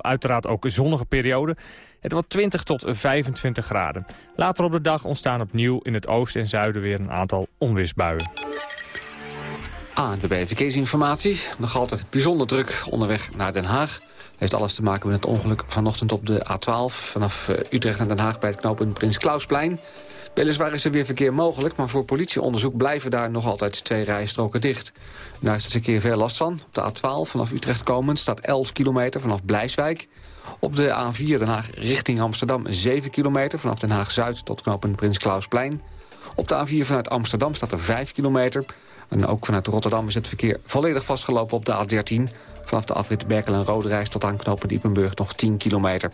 uiteraard ook zonnige perioden. Het wordt 20 tot 25 graden. Later op de dag ontstaan opnieuw in het oosten en zuiden weer een aantal onweersbuien. ANWB Verkeersinformatie. Nog altijd bijzonder druk onderweg naar Den Haag. heeft alles te maken met het ongeluk vanochtend op de A12... vanaf eh, Utrecht naar Den Haag bij het knooppunt Prins Klausplein... Weliswaar is er weer verkeer mogelijk, maar voor politieonderzoek blijven daar nog altijd twee rijstroken dicht. Daar is het verkeer veel last van. Op de A12 vanaf Utrecht komend staat 11 kilometer vanaf Blijswijk. Op de A4 Den Haag richting Amsterdam 7 kilometer vanaf Den Haag-Zuid tot knooppunt Prins Klausplein. Op de A4 vanuit Amsterdam staat er 5 kilometer. En ook vanuit Rotterdam is het verkeer volledig vastgelopen op de A13. Vanaf de afrit Berkel en Roderijs tot aan knooppunt Diepenburg nog 10 kilometer.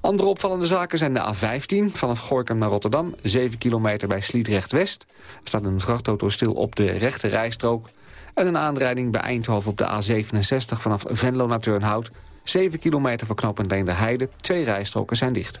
Andere opvallende zaken zijn de A15 vanaf Gorkum naar Rotterdam. 7 kilometer bij Sliedrecht-West. Er staat een vrachtauto stil op de rechte rijstrook. En een aanrijding bij Eindhoven op de A67 vanaf Venlo naar Turnhout. 7 kilometer voor knooppunt de Heide. Twee rijstroken zijn dicht.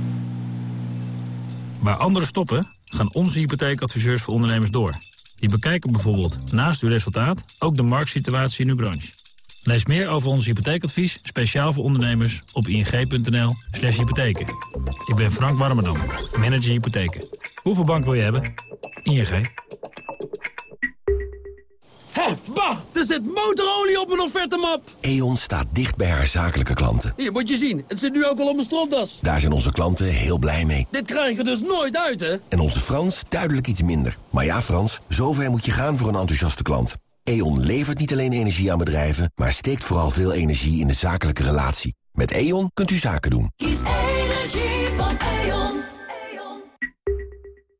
Waar anderen stoppen, gaan onze hypotheekadviseurs voor ondernemers door. Die bekijken bijvoorbeeld naast uw resultaat ook de marktsituatie in uw branche. Lees meer over ons hypotheekadvies, speciaal voor ondernemers, op ing.nl slash hypotheken. Ik ben Frank Warmerdam, manager hypotheken. Hoeveel bank wil je hebben? ING. Hé, bah, er zit motorolie op mijn offertemap. E.ON staat dicht bij haar zakelijke klanten. Hier, moet je zien. Het zit nu ook al op mijn stropdas. Daar zijn onze klanten heel blij mee. Dit krijg ik dus nooit uit, hè? En onze Frans duidelijk iets minder. Maar ja, Frans, zover moet je gaan voor een enthousiaste klant. E.ON levert niet alleen energie aan bedrijven... maar steekt vooral veel energie in de zakelijke relatie. Met E.ON kunt u zaken doen.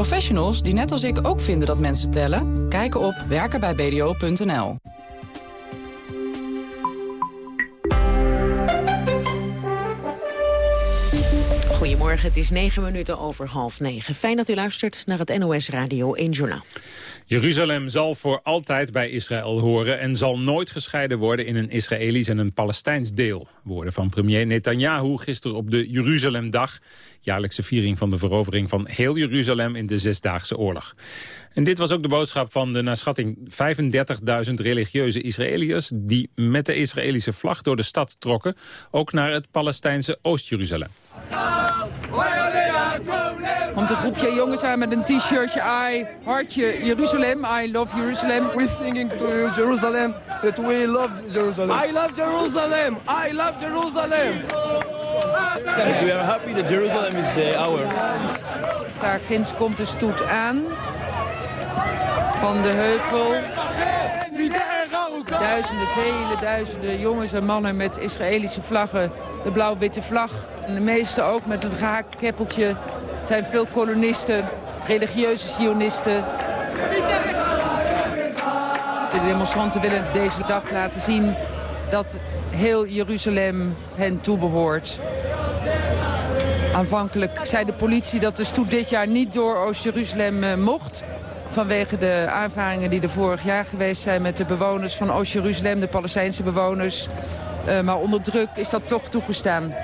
Professionals die net als ik ook vinden dat mensen tellen... kijken op werkenbijbdo.nl. Goedemorgen, het is negen minuten over half negen. Fijn dat u luistert naar het NOS Radio 1 Journaal. Jeruzalem zal voor altijd bij Israël horen... en zal nooit gescheiden worden in een Israëlisch en een Palestijns deel. Woorden van premier Netanyahu gisteren op de Jeruzalemdag... jaarlijkse viering van de verovering van heel Jeruzalem in de Zesdaagse Oorlog. En dit was ook de boodschap van de naar schatting 35.000 religieuze Israëliërs... die met de Israëlische vlag door de stad trokken... ook naar het Palestijnse Oost-Jeruzalem. Komt een groepje jongens aan met een t-shirtje. I, hartje, Jeruzalem. I love Jerusalem. We're thinking to Jerusalem that we love Jerusalem. I love Jerusalem. I love Jerusalem. we are happy that Jerusalem is uh, our. Daar ginds komt de stoet aan. Van de heuvel. Duizenden, vele duizenden jongens en mannen met Israëlische vlaggen. De blauw-witte vlag. En de meeste ook met een gehaakt keppeltje. Het zijn veel kolonisten, religieuze sionisten. De demonstranten willen deze dag laten zien dat heel Jeruzalem hen toebehoort. Aanvankelijk zei de politie dat de stoet dit jaar niet door Oost-Jeruzalem eh, mocht. Vanwege de aanvaringen die er vorig jaar geweest zijn met de bewoners van Oost-Jeruzalem, de Palestijnse bewoners. Uh, maar onder druk is dat toch toegestaan.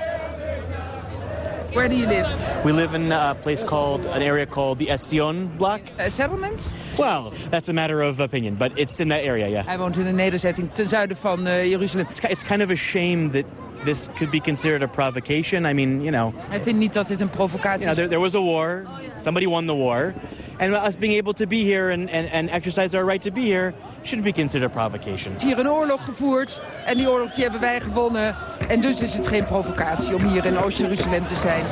Where do you live? We live in a place called, an area called the Etzion block. A settlement? Well, that's a matter of opinion, but it's in that area, yeah. I woont in een nederzetting ten zuiden van uh, Jeruzalem. It's, it's kind of a shame that this could be considered a provocation. I mean, you know... Hij vindt niet dat dit een provocatie is. You know, there, there was a war. Somebody won the war. And us being able to be here and, and, and exercise our right to be here shouldn't be considered a provocation. Er is hier een oorlog gevoerd en die oorlog die hebben wij gewonnen. En dus is het geen provocatie om hier in Oost-Jeruzalem te zijn.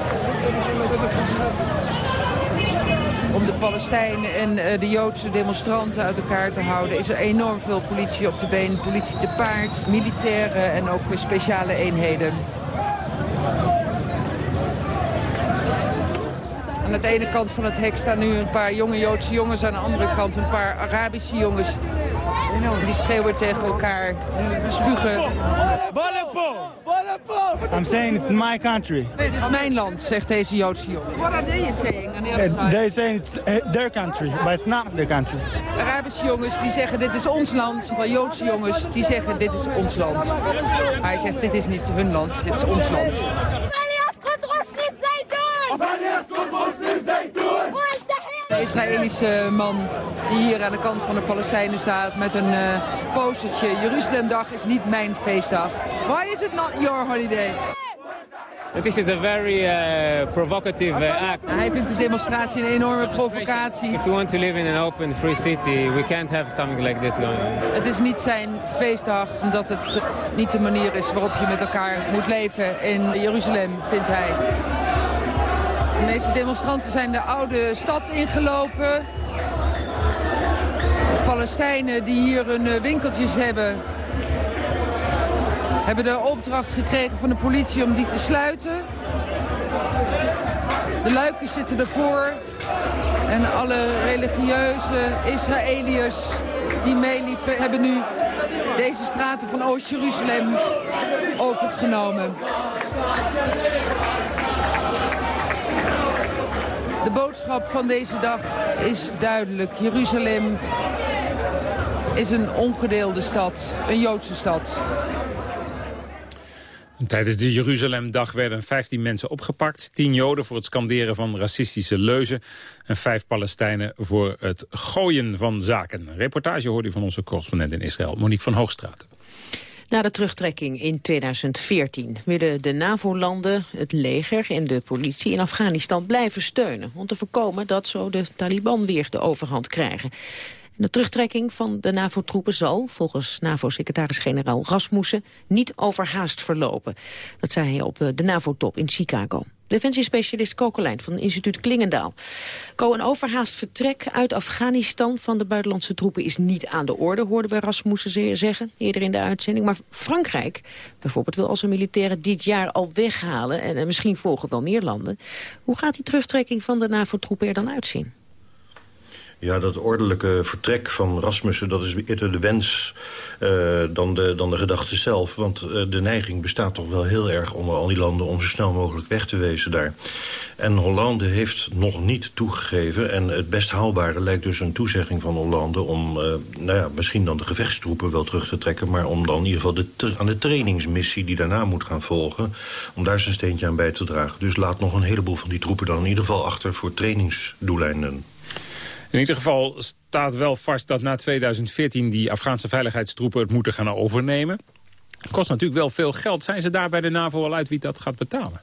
Om de Palestijnen en uh, de Joodse demonstranten uit elkaar te houden... is er enorm veel politie op de been. Politie te paard, militairen en ook speciale eenheden. Aan de ene kant van het hek staan nu een paar jonge Joodse jongens. Aan de andere kant een paar Arabische jongens. Die schreeuwen tegen elkaar, spugen. I'm saying it's my country. Dit is mijn land, zegt deze Joodse jongen. What are they saying on the other side? They saying it's their country, but it's not their country. Arabische jongens die zeggen dit is ons land. Terwijl Joodse jongens die zeggen dit is ons land. Hij zegt dit is niet hun land, dit is ons land. De Israëlische man die hier aan de kant van de Palestijnen staat met een uh, postertje. Jeruzalemdag is niet mijn feestdag. Why is it not your holiday? This is a very uh, provocative uh, act. Hij vindt de demonstratie een enorme provocatie. If we want to live in an open, free city, we can't have something like this going on. Het is niet zijn feestdag, omdat het niet de manier is waarop je met elkaar moet leven in Jeruzalem, vindt hij. De meeste demonstranten zijn de oude stad ingelopen. Palestijnen die hier hun winkeltjes hebben... hebben de opdracht gekregen van de politie om die te sluiten. De luiken zitten ervoor. En alle religieuze Israëliërs die meeliepen... hebben nu deze straten van Oost-Jeruzalem overgenomen. De boodschap van deze dag is duidelijk. Jeruzalem is een ongedeelde stad, een Joodse stad. Tijdens de Jeruzalemdag werden 15 mensen opgepakt. 10 Joden voor het skanderen van racistische leuzen. En 5 Palestijnen voor het gooien van zaken. Reportage hoorde u van onze correspondent in Israël, Monique van Hoogstraat. Na de terugtrekking in 2014 willen de NAVO-landen, het leger en de politie in Afghanistan blijven steunen. Om te voorkomen dat zo de Taliban weer de overhand krijgen. En de terugtrekking van de NAVO-troepen zal, volgens NAVO-secretaris-generaal Rasmussen, niet overhaast verlopen. Dat zei hij op de NAVO-top in Chicago. Defensiespecialist Kokelijn van het instituut Klingendaal. Ko, een overhaast vertrek uit Afghanistan van de buitenlandse troepen is niet aan de orde, hoorden we Rasmussen zeggen eerder in de uitzending. Maar Frankrijk bijvoorbeeld wil al zijn militairen dit jaar al weghalen en, en misschien volgen wel meer landen. Hoe gaat die terugtrekking van de NAVO-troepen er dan uitzien? Ja, dat ordelijke vertrek van Rasmussen, dat is eerder de wens uh, dan, de, dan de gedachte zelf. Want uh, de neiging bestaat toch wel heel erg onder al die landen om zo snel mogelijk weg te wezen daar. En Hollande heeft nog niet toegegeven. En het best haalbare lijkt dus een toezegging van Hollande... om uh, nou ja, misschien dan de gevechtstroepen wel terug te trekken... maar om dan in ieder geval de aan de trainingsmissie die daarna moet gaan volgen... om daar zijn steentje aan bij te dragen. Dus laat nog een heleboel van die troepen dan in ieder geval achter... voor trainingsdoeleinden. In ieder geval staat wel vast dat na 2014 die Afghaanse veiligheidstroepen het moeten gaan overnemen. Het kost natuurlijk wel veel geld. Zijn ze daar bij de NAVO al uit wie dat gaat betalen?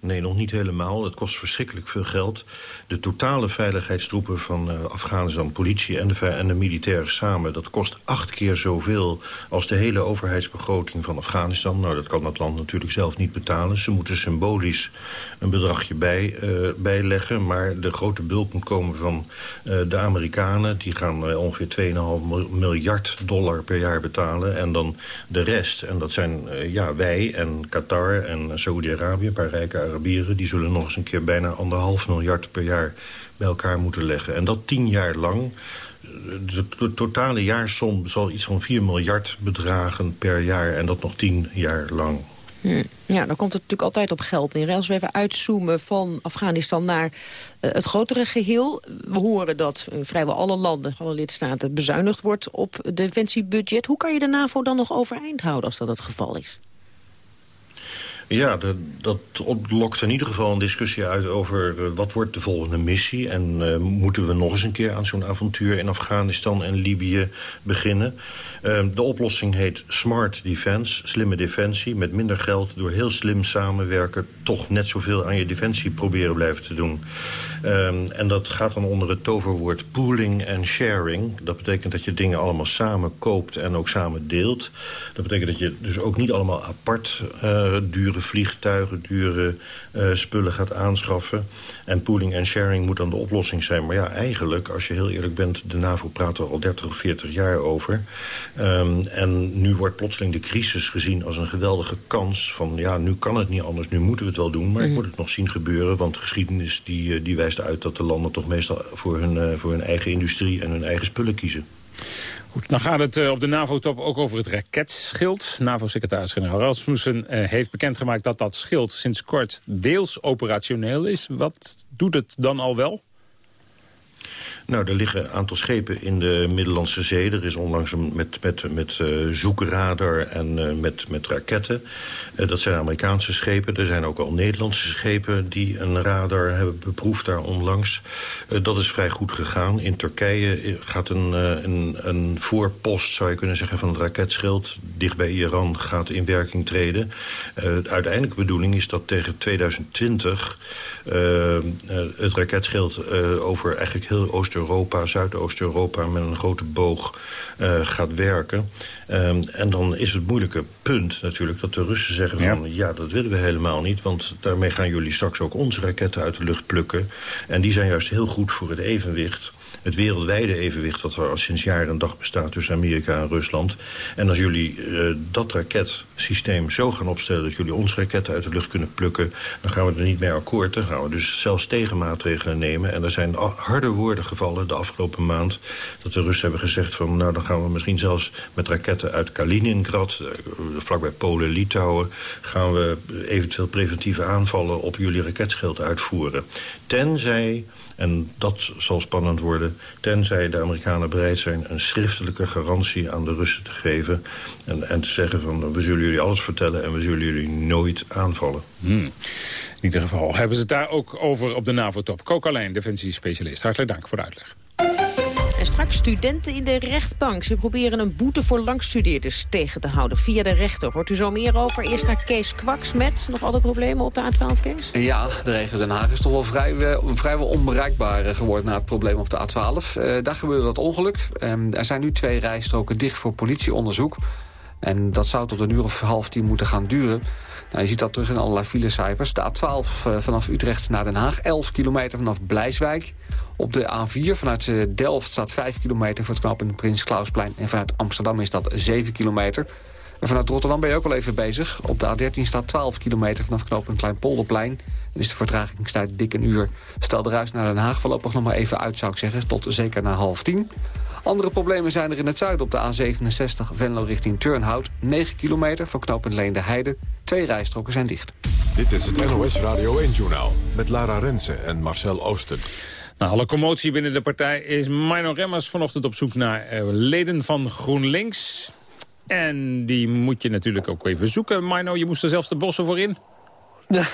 Nee, nog niet helemaal. Het kost verschrikkelijk veel geld. De totale veiligheidstroepen van uh, Afghanistan, politie en de, en de militairen samen... dat kost acht keer zoveel als de hele overheidsbegroting van Afghanistan. Nou, dat kan dat land natuurlijk zelf niet betalen. Ze moeten symbolisch een bedragje bij, uh, bijleggen. Maar de grote bulk moet komen van uh, de Amerikanen. Die gaan ongeveer 2,5 miljard dollar per jaar betalen. En dan de rest. En dat zijn ja, wij en Qatar en Saudi-Arabië, een paar rijke Arabieren... die zullen nog eens een keer bijna anderhalf miljard per jaar bij elkaar moeten leggen. En dat tien jaar lang. De totale jaarsom zal iets van 4 miljard bedragen per jaar. En dat nog tien jaar lang. Hm. Ja, dan komt het natuurlijk altijd op geld neer. Als we even uitzoomen van Afghanistan naar uh, het grotere geheel. We horen dat in vrijwel alle landen, alle lidstaten, bezuinigd wordt op defensiebudget. Hoe kan je de NAVO dan nog overeind houden als dat het geval is? Ja, dat ontlokt in ieder geval een discussie uit over uh, wat wordt de volgende missie. En uh, moeten we nog eens een keer aan zo'n avontuur in Afghanistan en Libië beginnen. Uh, de oplossing heet Smart Defense, slimme defensie. Met minder geld, door heel slim samenwerken... toch net zoveel aan je defensie proberen blijven te doen. Um, en dat gaat dan onder het toverwoord pooling en sharing. Dat betekent dat je dingen allemaal samen koopt en ook samen deelt. Dat betekent dat je dus ook niet allemaal apart uh, vliegtuigen, dure uh, spullen gaat aanschaffen. En pooling en sharing moet dan de oplossing zijn. Maar ja, eigenlijk, als je heel eerlijk bent... de NAVO praat er al 30 of 40 jaar over. Um, en nu wordt plotseling de crisis gezien als een geweldige kans... van ja, nu kan het niet anders, nu moeten we het wel doen... maar ik moet het nog zien gebeuren, want de geschiedenis die, die wijst uit... dat de landen toch meestal voor hun, uh, voor hun eigen industrie en hun eigen spullen kiezen. Goed, dan gaat het uh, op de NAVO-top ook over het raketschild. NAVO-secretaris-generaal Rasmussen uh, heeft bekendgemaakt dat dat schild sinds kort deels operationeel is. Wat doet het dan al wel? Nou, er liggen een aantal schepen in de Middellandse Zee. Er is onlangs met, met, met uh, zoekradar en uh, met, met raketten. Uh, dat zijn Amerikaanse schepen. Er zijn ook al Nederlandse schepen die een radar hebben beproefd daar onlangs. dat is vrij goed gegaan. In Turkije gaat een, een, een voorpost, zou je kunnen zeggen, van het raketschild... dicht bij Iran gaat in werking treden. de uiteindelijke bedoeling is dat tegen 2020... het raketschild over eigenlijk heel Oost Europa, Zuidoost-Europa... met een grote boog uh, gaat werken. Um, en dan is het moeilijke punt natuurlijk dat de Russen zeggen van... Ja. ja, dat willen we helemaal niet, want daarmee gaan jullie straks ook onze raketten uit de lucht plukken. En die zijn juist heel goed voor het evenwicht het wereldwijde evenwicht... dat er al sinds jaren en dag bestaat tussen Amerika en Rusland. En als jullie uh, dat raketsysteem zo gaan opstellen... dat jullie onze raketten uit de lucht kunnen plukken... dan gaan we er niet meer akkoord. Dan gaan we dus zelfs tegenmaatregelen nemen. En er zijn harde woorden gevallen de afgelopen maand... dat de Russen hebben gezegd van... nou, dan gaan we misschien zelfs met raketten uit Kaliningrad... Uh, vlakbij Polen, Litouwen... gaan we eventueel preventieve aanvallen op jullie raketschild uitvoeren. Tenzij en dat zal spannend worden, tenzij de Amerikanen bereid zijn... een schriftelijke garantie aan de Russen te geven... en, en te zeggen van we zullen jullie alles vertellen... en we zullen jullie nooit aanvallen. Hmm. In ieder geval hebben ze het daar ook over op de NAVO-top. Kook defensiespecialist. Hartelijk dank voor de uitleg. Straks studenten in de rechtbank. Ze proberen een boete voor langstudeerders tegen te houden via de rechter. Hoort u zo meer over? Eerst naar Kees Kwaks met nog alle problemen op de A12, Kees? Ja, de regio Den Haag is toch wel vrij, vrijwel onbereikbaar geworden... na het probleem op de A12. Uh, daar gebeurde dat ongeluk. Um, er zijn nu twee rijstroken dicht voor politieonderzoek. En dat zou tot een uur of half tien moeten gaan duren. Nou, je ziet dat terug in allerlei filecijfers. De A12 uh, vanaf Utrecht naar Den Haag, 11 kilometer vanaf Blijswijk. Op de A4 vanuit Delft staat 5 kilometer voor het knooppunt Prins Klausplein. En vanuit Amsterdam is dat 7 kilometer. En vanuit Rotterdam ben je ook al even bezig. Op de A13 staat 12 kilometer vanaf knooppunt Kleinpolderplein. En is de vertragingstijd dik een uur. Stel de ruis naar Den Haag voorlopig nog maar even uit, zou ik zeggen. Tot zeker na half tien. Andere problemen zijn er in het zuiden op de A67 Venlo richting Turnhout. 9 kilometer van knooppunt Leende Heide. Twee rijstroken zijn dicht. Dit is het NOS Radio 1-journaal met Lara Rensen en Marcel Oosten. Na alle commotie binnen de partij is Mino Remmers vanochtend op zoek naar uh, leden van GroenLinks. En die moet je natuurlijk ook even zoeken. Mino, je moest er zelfs de bossen voor in.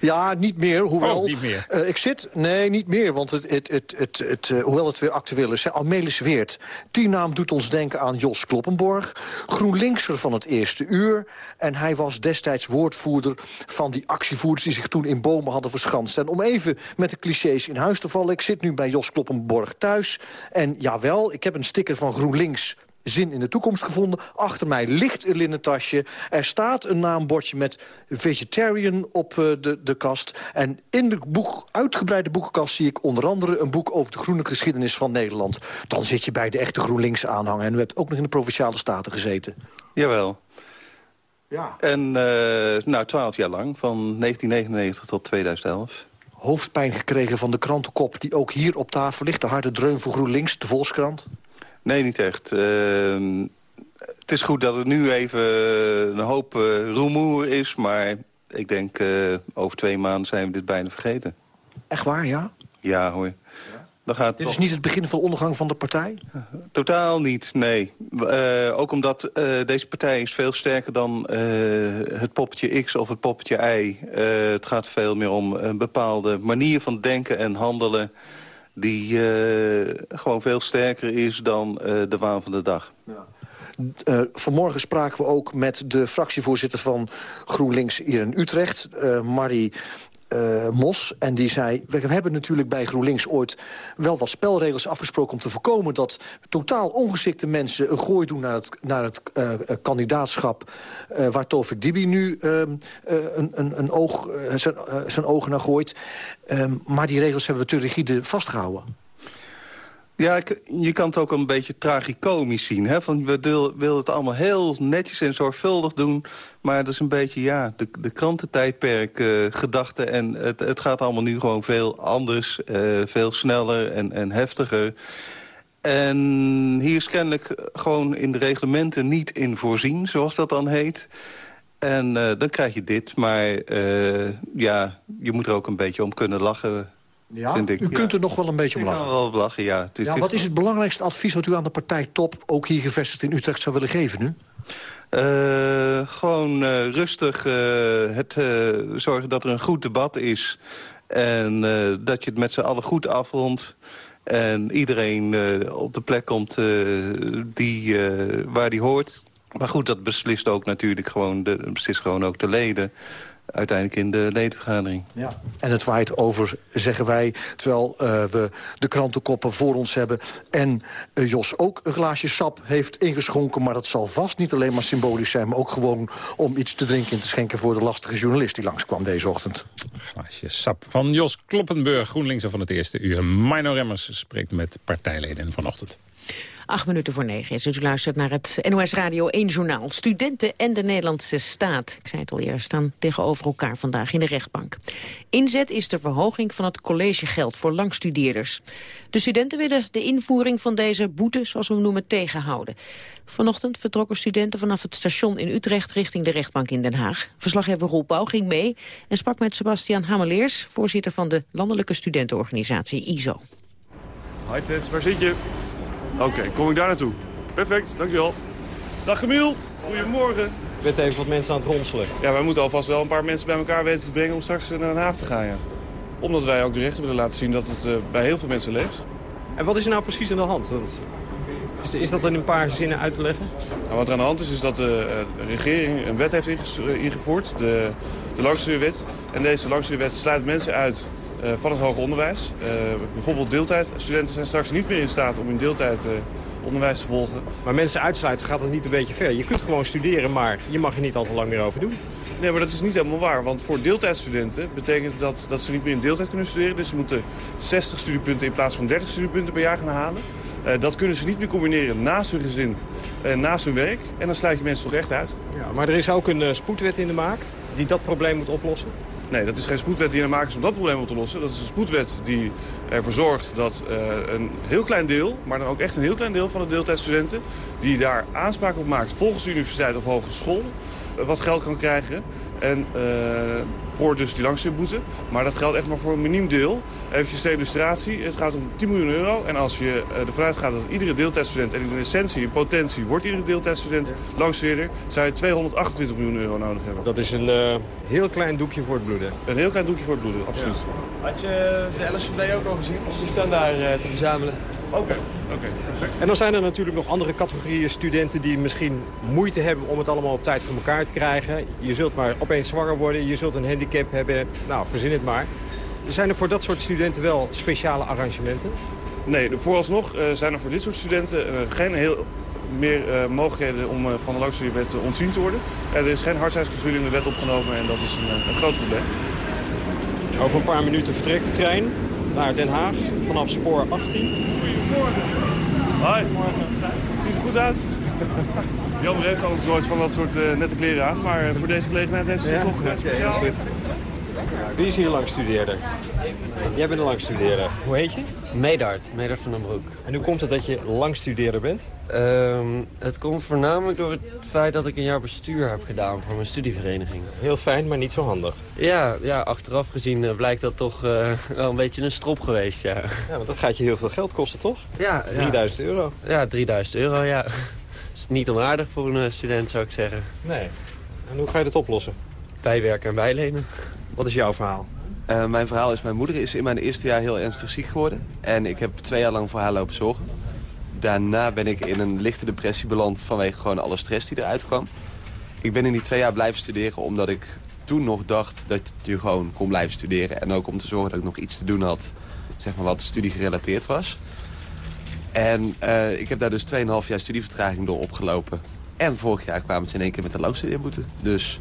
Ja, niet meer. Hoewel, Oh, niet meer. Eh, ik zit... Nee, niet meer, want het, het, het, het, het, eh, hoewel het weer actueel is. hè, Amelis Weert. Die naam doet ons denken aan Jos Kloppenborg. GroenLinkser van het eerste uur. En hij was destijds woordvoerder van die actievoerders... die zich toen in bomen hadden verschanst. En om even met de clichés in huis te vallen... ik zit nu bij Jos Kloppenborg thuis. En jawel, ik heb een sticker van GroenLinks zin in de toekomst gevonden. Achter mij ligt een linnen tasje. Er staat een naambordje met vegetarian op eh, de, de kast. En in de boek, uitgebreide boekenkast zie ik onder andere... een boek over de groene geschiedenis van Nederland. Dan zit je bij de echte GroenLinks aanhanger. En u hebt ook nog in de Provinciale Staten gezeten. Jawel. Ja. En uh, nou, twaalf jaar lang, van 1999 tot 2011. Hoofdpijn gekregen van de krantenkop die ook hier op tafel ligt. De harde dreun voor GroenLinks, de Volkskrant. Nee, niet echt. Uh, het is goed dat het nu even een hoop uh, rumoer is... maar ik denk uh, over twee maanden zijn we dit bijna vergeten. Echt waar, ja? Ja, hoor. Dan gaat Dit is niet het begin van de ondergang van de partij? Totaal niet, nee. ook omdat deze partij is veel sterker dan het poppetje X of het poppetje Y. het gaat veel meer om een bepaalde manier van denken en handelen die uh, gewoon veel sterker is dan uh, de waan van de dag. Ja. Uh, vanmorgen spraken we ook met de fractievoorzitter van GroenLinks hier in Utrecht, Marie uh, Mos. En die zei, we hebben natuurlijk bij GroenLinks ooit wel wat spelregels afgesproken... om te voorkomen dat totaal ongeschikte mensen een gooi doen naar het, naar het uh, kandidaatschap... Uh, waar Tovik Dibi nu een, een, een oog, zijn ogen naar gooit. Um, maar die regels hebben we te rigide vastgehouden. Ja, je kan het ook een beetje tragicomisch zien. Hè? Van, we willen het allemaal heel netjes en zorgvuldig doen. Maar dat is een beetje ja, de, de krantentijdperk uh, gedachte. En het, het gaat allemaal nu gewoon veel anders. Uh, veel sneller en, en heftiger. En hier is kennelijk gewoon in de reglementen niet in voorzien, zoals dat dan heet. En uh, dan krijg je dit. Maar ja, je moet er ook een beetje om kunnen lachen... Ja, vind ik. u kunt er nog wel een beetje om Ik lachen. kan wel lachen, ja. Het is, Ja, het wat is het belangrijkste advies wat u aan de partijtop... ook hier gevestigd in Utrecht zou willen geven nu? Uh, gewoon uh, rustig uh, het, zorgen dat er een goed debat is. En dat je het met z'n allen goed afrondt. En iedereen op de plek komt die, waar die hoort. Maar goed, dat beslist ook natuurlijk gewoon de, beslist gewoon ook de leden uiteindelijk in de ledenvergadering. Ja. En het waait over, zeggen wij, terwijl uh, we de krantenkoppen voor ons hebben... en uh, Jos ook een glaasje sap heeft ingeschonken... maar dat zal vast niet alleen maar symbolisch zijn... maar ook gewoon om iets te drinken en te schenken... voor de lastige journalist die langskwam deze ochtend. Glaasje sap van Jos Kloppenburg, GroenLinks van het eerste uur. Mino Remmers spreekt met partijleden vanochtend. Acht minuten voor negen is. U luistert naar het NOS Radio 1 journaal. Studenten en de Nederlandse staat, ik zei het al eerder, staan tegenover elkaar vandaag in de rechtbank. Inzet is de verhoging van het collegegeld voor langstudeerders. De studenten willen de invoering van deze boete, zoals we hem noemen, tegenhouden. Vanochtend vertrokken studenten vanaf het station in Utrecht richting de rechtbank in Den Haag. Verslaggever Roel Pauw ging mee en sprak met Sebastian Hameleers, voorzitter van de landelijke studentenorganisatie ISO. Hi Tess, waar zit je? Oké, okay, kom ik daar naartoe. Perfect, dankjewel. Dag Gemiel, goedemorgen. Je bent even wat mensen aan het ronselen. Ja, wij moeten alvast wel een paar mensen bij elkaar weten te brengen om straks naar Den Haag te gaan. Ja. Omdat wij ook de rechter willen laten zien dat het uh, bij heel veel mensen leeft. En wat is er nou precies aan de hand? Want is, is dat in een paar zinnen uit te leggen? Nou, wat er aan de hand is, is dat de, uh, de regering een wet heeft ingevoerd, de, de langstuurwet. En deze langstuurwet sluit mensen uit van het hoger onderwijs. Uh, bijvoorbeeld deeltijd. Studenten zijn straks niet meer in staat om in deeltijd uh, onderwijs te volgen. Maar mensen uitsluiten gaat dat niet een beetje ver. Je kunt gewoon studeren, maar je mag er niet al te lang meer over doen. Nee, maar dat is niet helemaal waar. Want voor deeltijdstudenten betekent dat dat ze niet meer in deeltijd kunnen studeren. Dus ze moeten 60 studiepunten in plaats van 30 studiepunten per jaar gaan halen. Uh, dat kunnen ze niet meer combineren naast hun gezin en naast hun werk. En dan sluit je mensen toch echt uit. Ja, maar er is ook een uh, spoedwet in de maak die dat probleem moet oplossen. Nee, dat is geen spoedwet die er maakt is om dat probleem op te lossen. Dat is een spoedwet die ervoor zorgt dat uh, een heel klein deel, maar dan ook echt een heel klein deel van de deeltijdstudenten... die daar aanspraak op maakt volgens de universiteit of hogeschool... wat geld kan krijgen. En eh, voor dus die langstudeerboete. Maar dat geldt echt maar voor een miniem deel. Even de illustratie. Het gaat om 10 miljoen euro. En als je uh, ervan uitgaat dat iedere deeltijdstudent... en in essentie, in potentie, wordt iedere deeltijdstudent langstudeerder... zou je 228 miljoen euro nodig hebben. Dat is een uh, heel klein doekje voor het bloeden. Een heel klein doekje voor het bloeden, absoluut. Ja. Had je de LSVB ook al gezien? Die staan daar te verzamelen. Oké, okay. oké, okay, perfect. En dan zijn er natuurlijk nog andere categorieën studenten... die misschien moeite hebben om het allemaal op tijd voor elkaar te krijgen. Je zult maar opeens zwanger worden, je zult een handicap hebben. Nou, verzin het maar. Zijn er voor dat soort studenten wel speciale arrangementen? Nee, vooralsnog uh, zijn er voor dit soort studenten uh, geen heel meer uh, mogelijkheden om van de langstudiewet ontzien te worden. er is geen hardheidsclausule in de wet opgenomen en dat is een, een groot probleem. Over een paar minuten vertrekt de trein naar Den Haag vanaf spoor 18. Goedemorgen. Hoi. Ziet er goed uit? Jan heeft alles nooit van dat soort uh, nette kleren aan, maar voor deze gelegenheid heeft ze toch uh, speciaal. Wie is hier langstudeerder? Jij bent een langstudeerder. Hoe heet je? Medard, Medard van den Broek. En hoe komt het dat je langstudeerder bent? Um, het komt voornamelijk door het feit dat ik een jaar bestuur heb gedaan voor mijn studievereniging. Heel fijn, maar niet zo handig. Ja, ja achteraf gezien uh, blijkt dat toch uh, wel een beetje een strop geweest, ja. Ja, want dat gaat je heel veel geld kosten, toch? Ja. 3000 euro. Ja, 3000 euro, ja. Dat is niet onaardig voor een student, zou ik zeggen. Nee. En hoe ga je dat oplossen? Bijwerken en bijlenen. Wat is jouw verhaal? Uh, mijn verhaal is, mijn moeder is in mijn eerste jaar heel ernstig ziek geworden. En ik heb twee jaar lang voor haar lopen zorgen. Daarna ben ik in een lichte depressie beland vanwege gewoon alle stress die eruit kwam. Ik ben in die twee jaar blijven studeren omdat ik toen nog dacht dat je gewoon kon blijven studeren. En ook om te zorgen dat ik nog iets te doen had, zeg maar wat studiegerelateerd was. En uh, ik heb daar dus 2,5 jaar studievertraging door opgelopen. En vorig jaar kwamen ze in één keer met de loonstudeerboete. Dus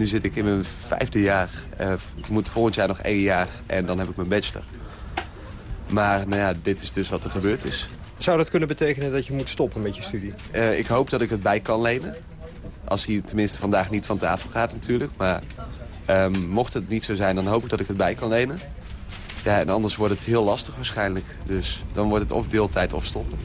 nu zit ik in mijn vijfde jaar. Uh, ik moet volgend jaar nog één jaar en dan heb ik mijn bachelor. Maar nou ja, dit is dus wat er gebeurd is. Zou dat kunnen betekenen dat je moet stoppen met je studie? Uh, ik hoop dat ik het bij kan lenen. Als hij tenminste vandaag niet van tafel gaat natuurlijk. Maar um, mocht het niet zo zijn, dan hoop ik dat ik het bij kan lenen. Ja, en anders wordt het heel lastig waarschijnlijk. Dus dan wordt het of deeltijd of stoppen.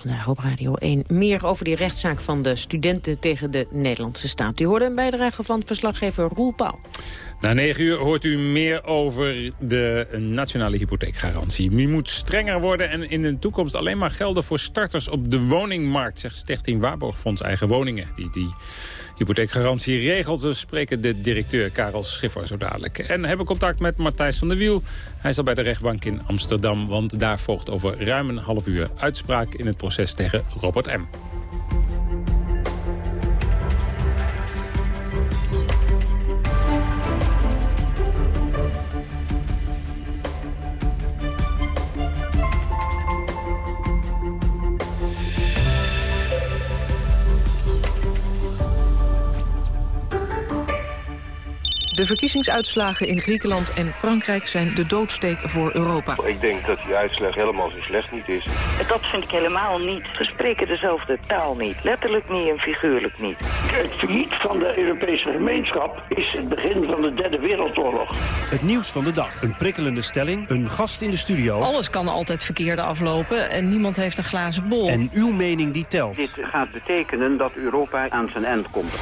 Vandaag op Radio 1 meer over die rechtszaak van de studenten tegen de Nederlandse staat. U hoorde een bijdrage van verslaggever Roel Pauw. Na negen uur hoort u meer over de nationale hypotheekgarantie. Die moet strenger worden en in de toekomst alleen maar gelden voor starters op de woningmarkt, zegt Stichting Waarborgfonds Eigen Woningen. Die, die hypotheekgarantie regelt. We spreken de directeur Karel Schiffer zo dadelijk. En hebben contact met Matthijs van der Wiel. Hij is al bij de rechtbank in Amsterdam, want daar volgt over ruim een half uur uitspraak in het proces tegen Robert M. De verkiezingsuitslagen in Griekenland en Frankrijk zijn de doodsteek voor Europa. Ik denk dat die uitslag helemaal zo slecht niet is. Dat vind ik helemaal niet. We spreken dezelfde taal niet. Letterlijk niet en figuurlijk niet. Het failliet van de Europese gemeenschap is het begin van de derde wereldoorlog. Het nieuws van de dag. Een prikkelende stelling. Een gast in de studio. Alles kan altijd verkeerde aflopen en niemand heeft een glazen bol. En uw mening die telt. Dit gaat betekenen dat Europa aan zijn eind komt.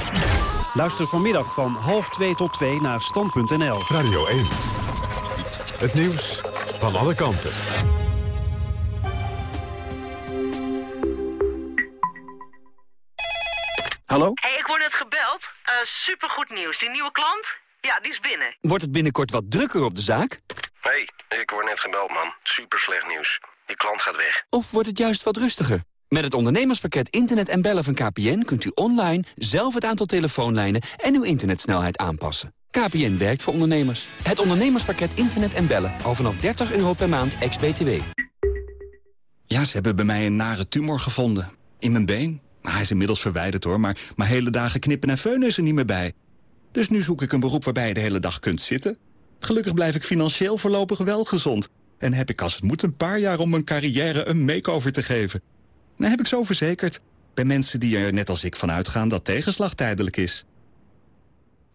Luister vanmiddag van half twee tot twee naar stand.nl. Radio 1. Het nieuws van alle kanten. Hallo? hey, ik word net gebeld. Uh, supergoed nieuws. Die nieuwe klant? Ja, die is binnen. Wordt het binnenkort wat drukker op de zaak? hey, ik word net gebeld, man. Super slecht nieuws. Die klant gaat weg. Of wordt het juist wat rustiger? Met het ondernemerspakket Internet en Bellen van KPN... kunt u online zelf het aantal telefoonlijnen en uw internetsnelheid aanpassen. KPN werkt voor ondernemers. Het ondernemerspakket Internet en Bellen. Al vanaf 30 euro per maand, ex-BTW. Ja, ze hebben bij mij een nare tumor gevonden. In mijn been. Hij is inmiddels verwijderd hoor, maar, maar hele dagen knippen en feunen is er niet meer bij. Dus nu zoek ik een beroep waarbij je de hele dag kunt zitten. Gelukkig blijf ik financieel voorlopig wel gezond. En heb ik als het moet een paar jaar om mijn carrière een makeover te geven. Nou heb ik zo verzekerd. Bij mensen die er net als ik van uitgaan dat tegenslag tijdelijk is.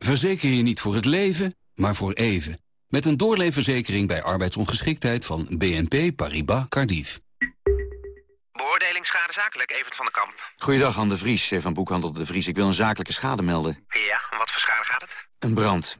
Verzeker je niet voor het leven, maar voor even. Met een doorleefverzekering bij arbeidsongeschiktheid van BNP Paribas Cardiff. Beoordeling schade zakelijk, Evert van den Kamp. Goeiedag, Han de Vries van Boekhandel de Vries. Ik wil een zakelijke schade melden. Ja, wat voor schade gaat het? Een brand.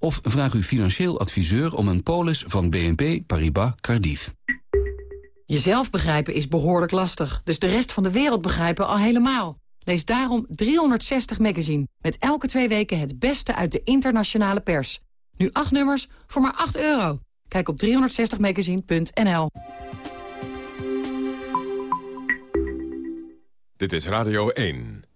of vraag uw financieel adviseur om een polis van BNP Paribas Cardiff. Jezelf begrijpen is behoorlijk lastig, dus de rest van de wereld begrijpen al helemaal. Lees daarom 360 Magazine, met elke twee weken het beste uit de internationale pers. Nu acht nummers voor maar 8 euro. Kijk op 360magazine.nl. Dit is Radio 1.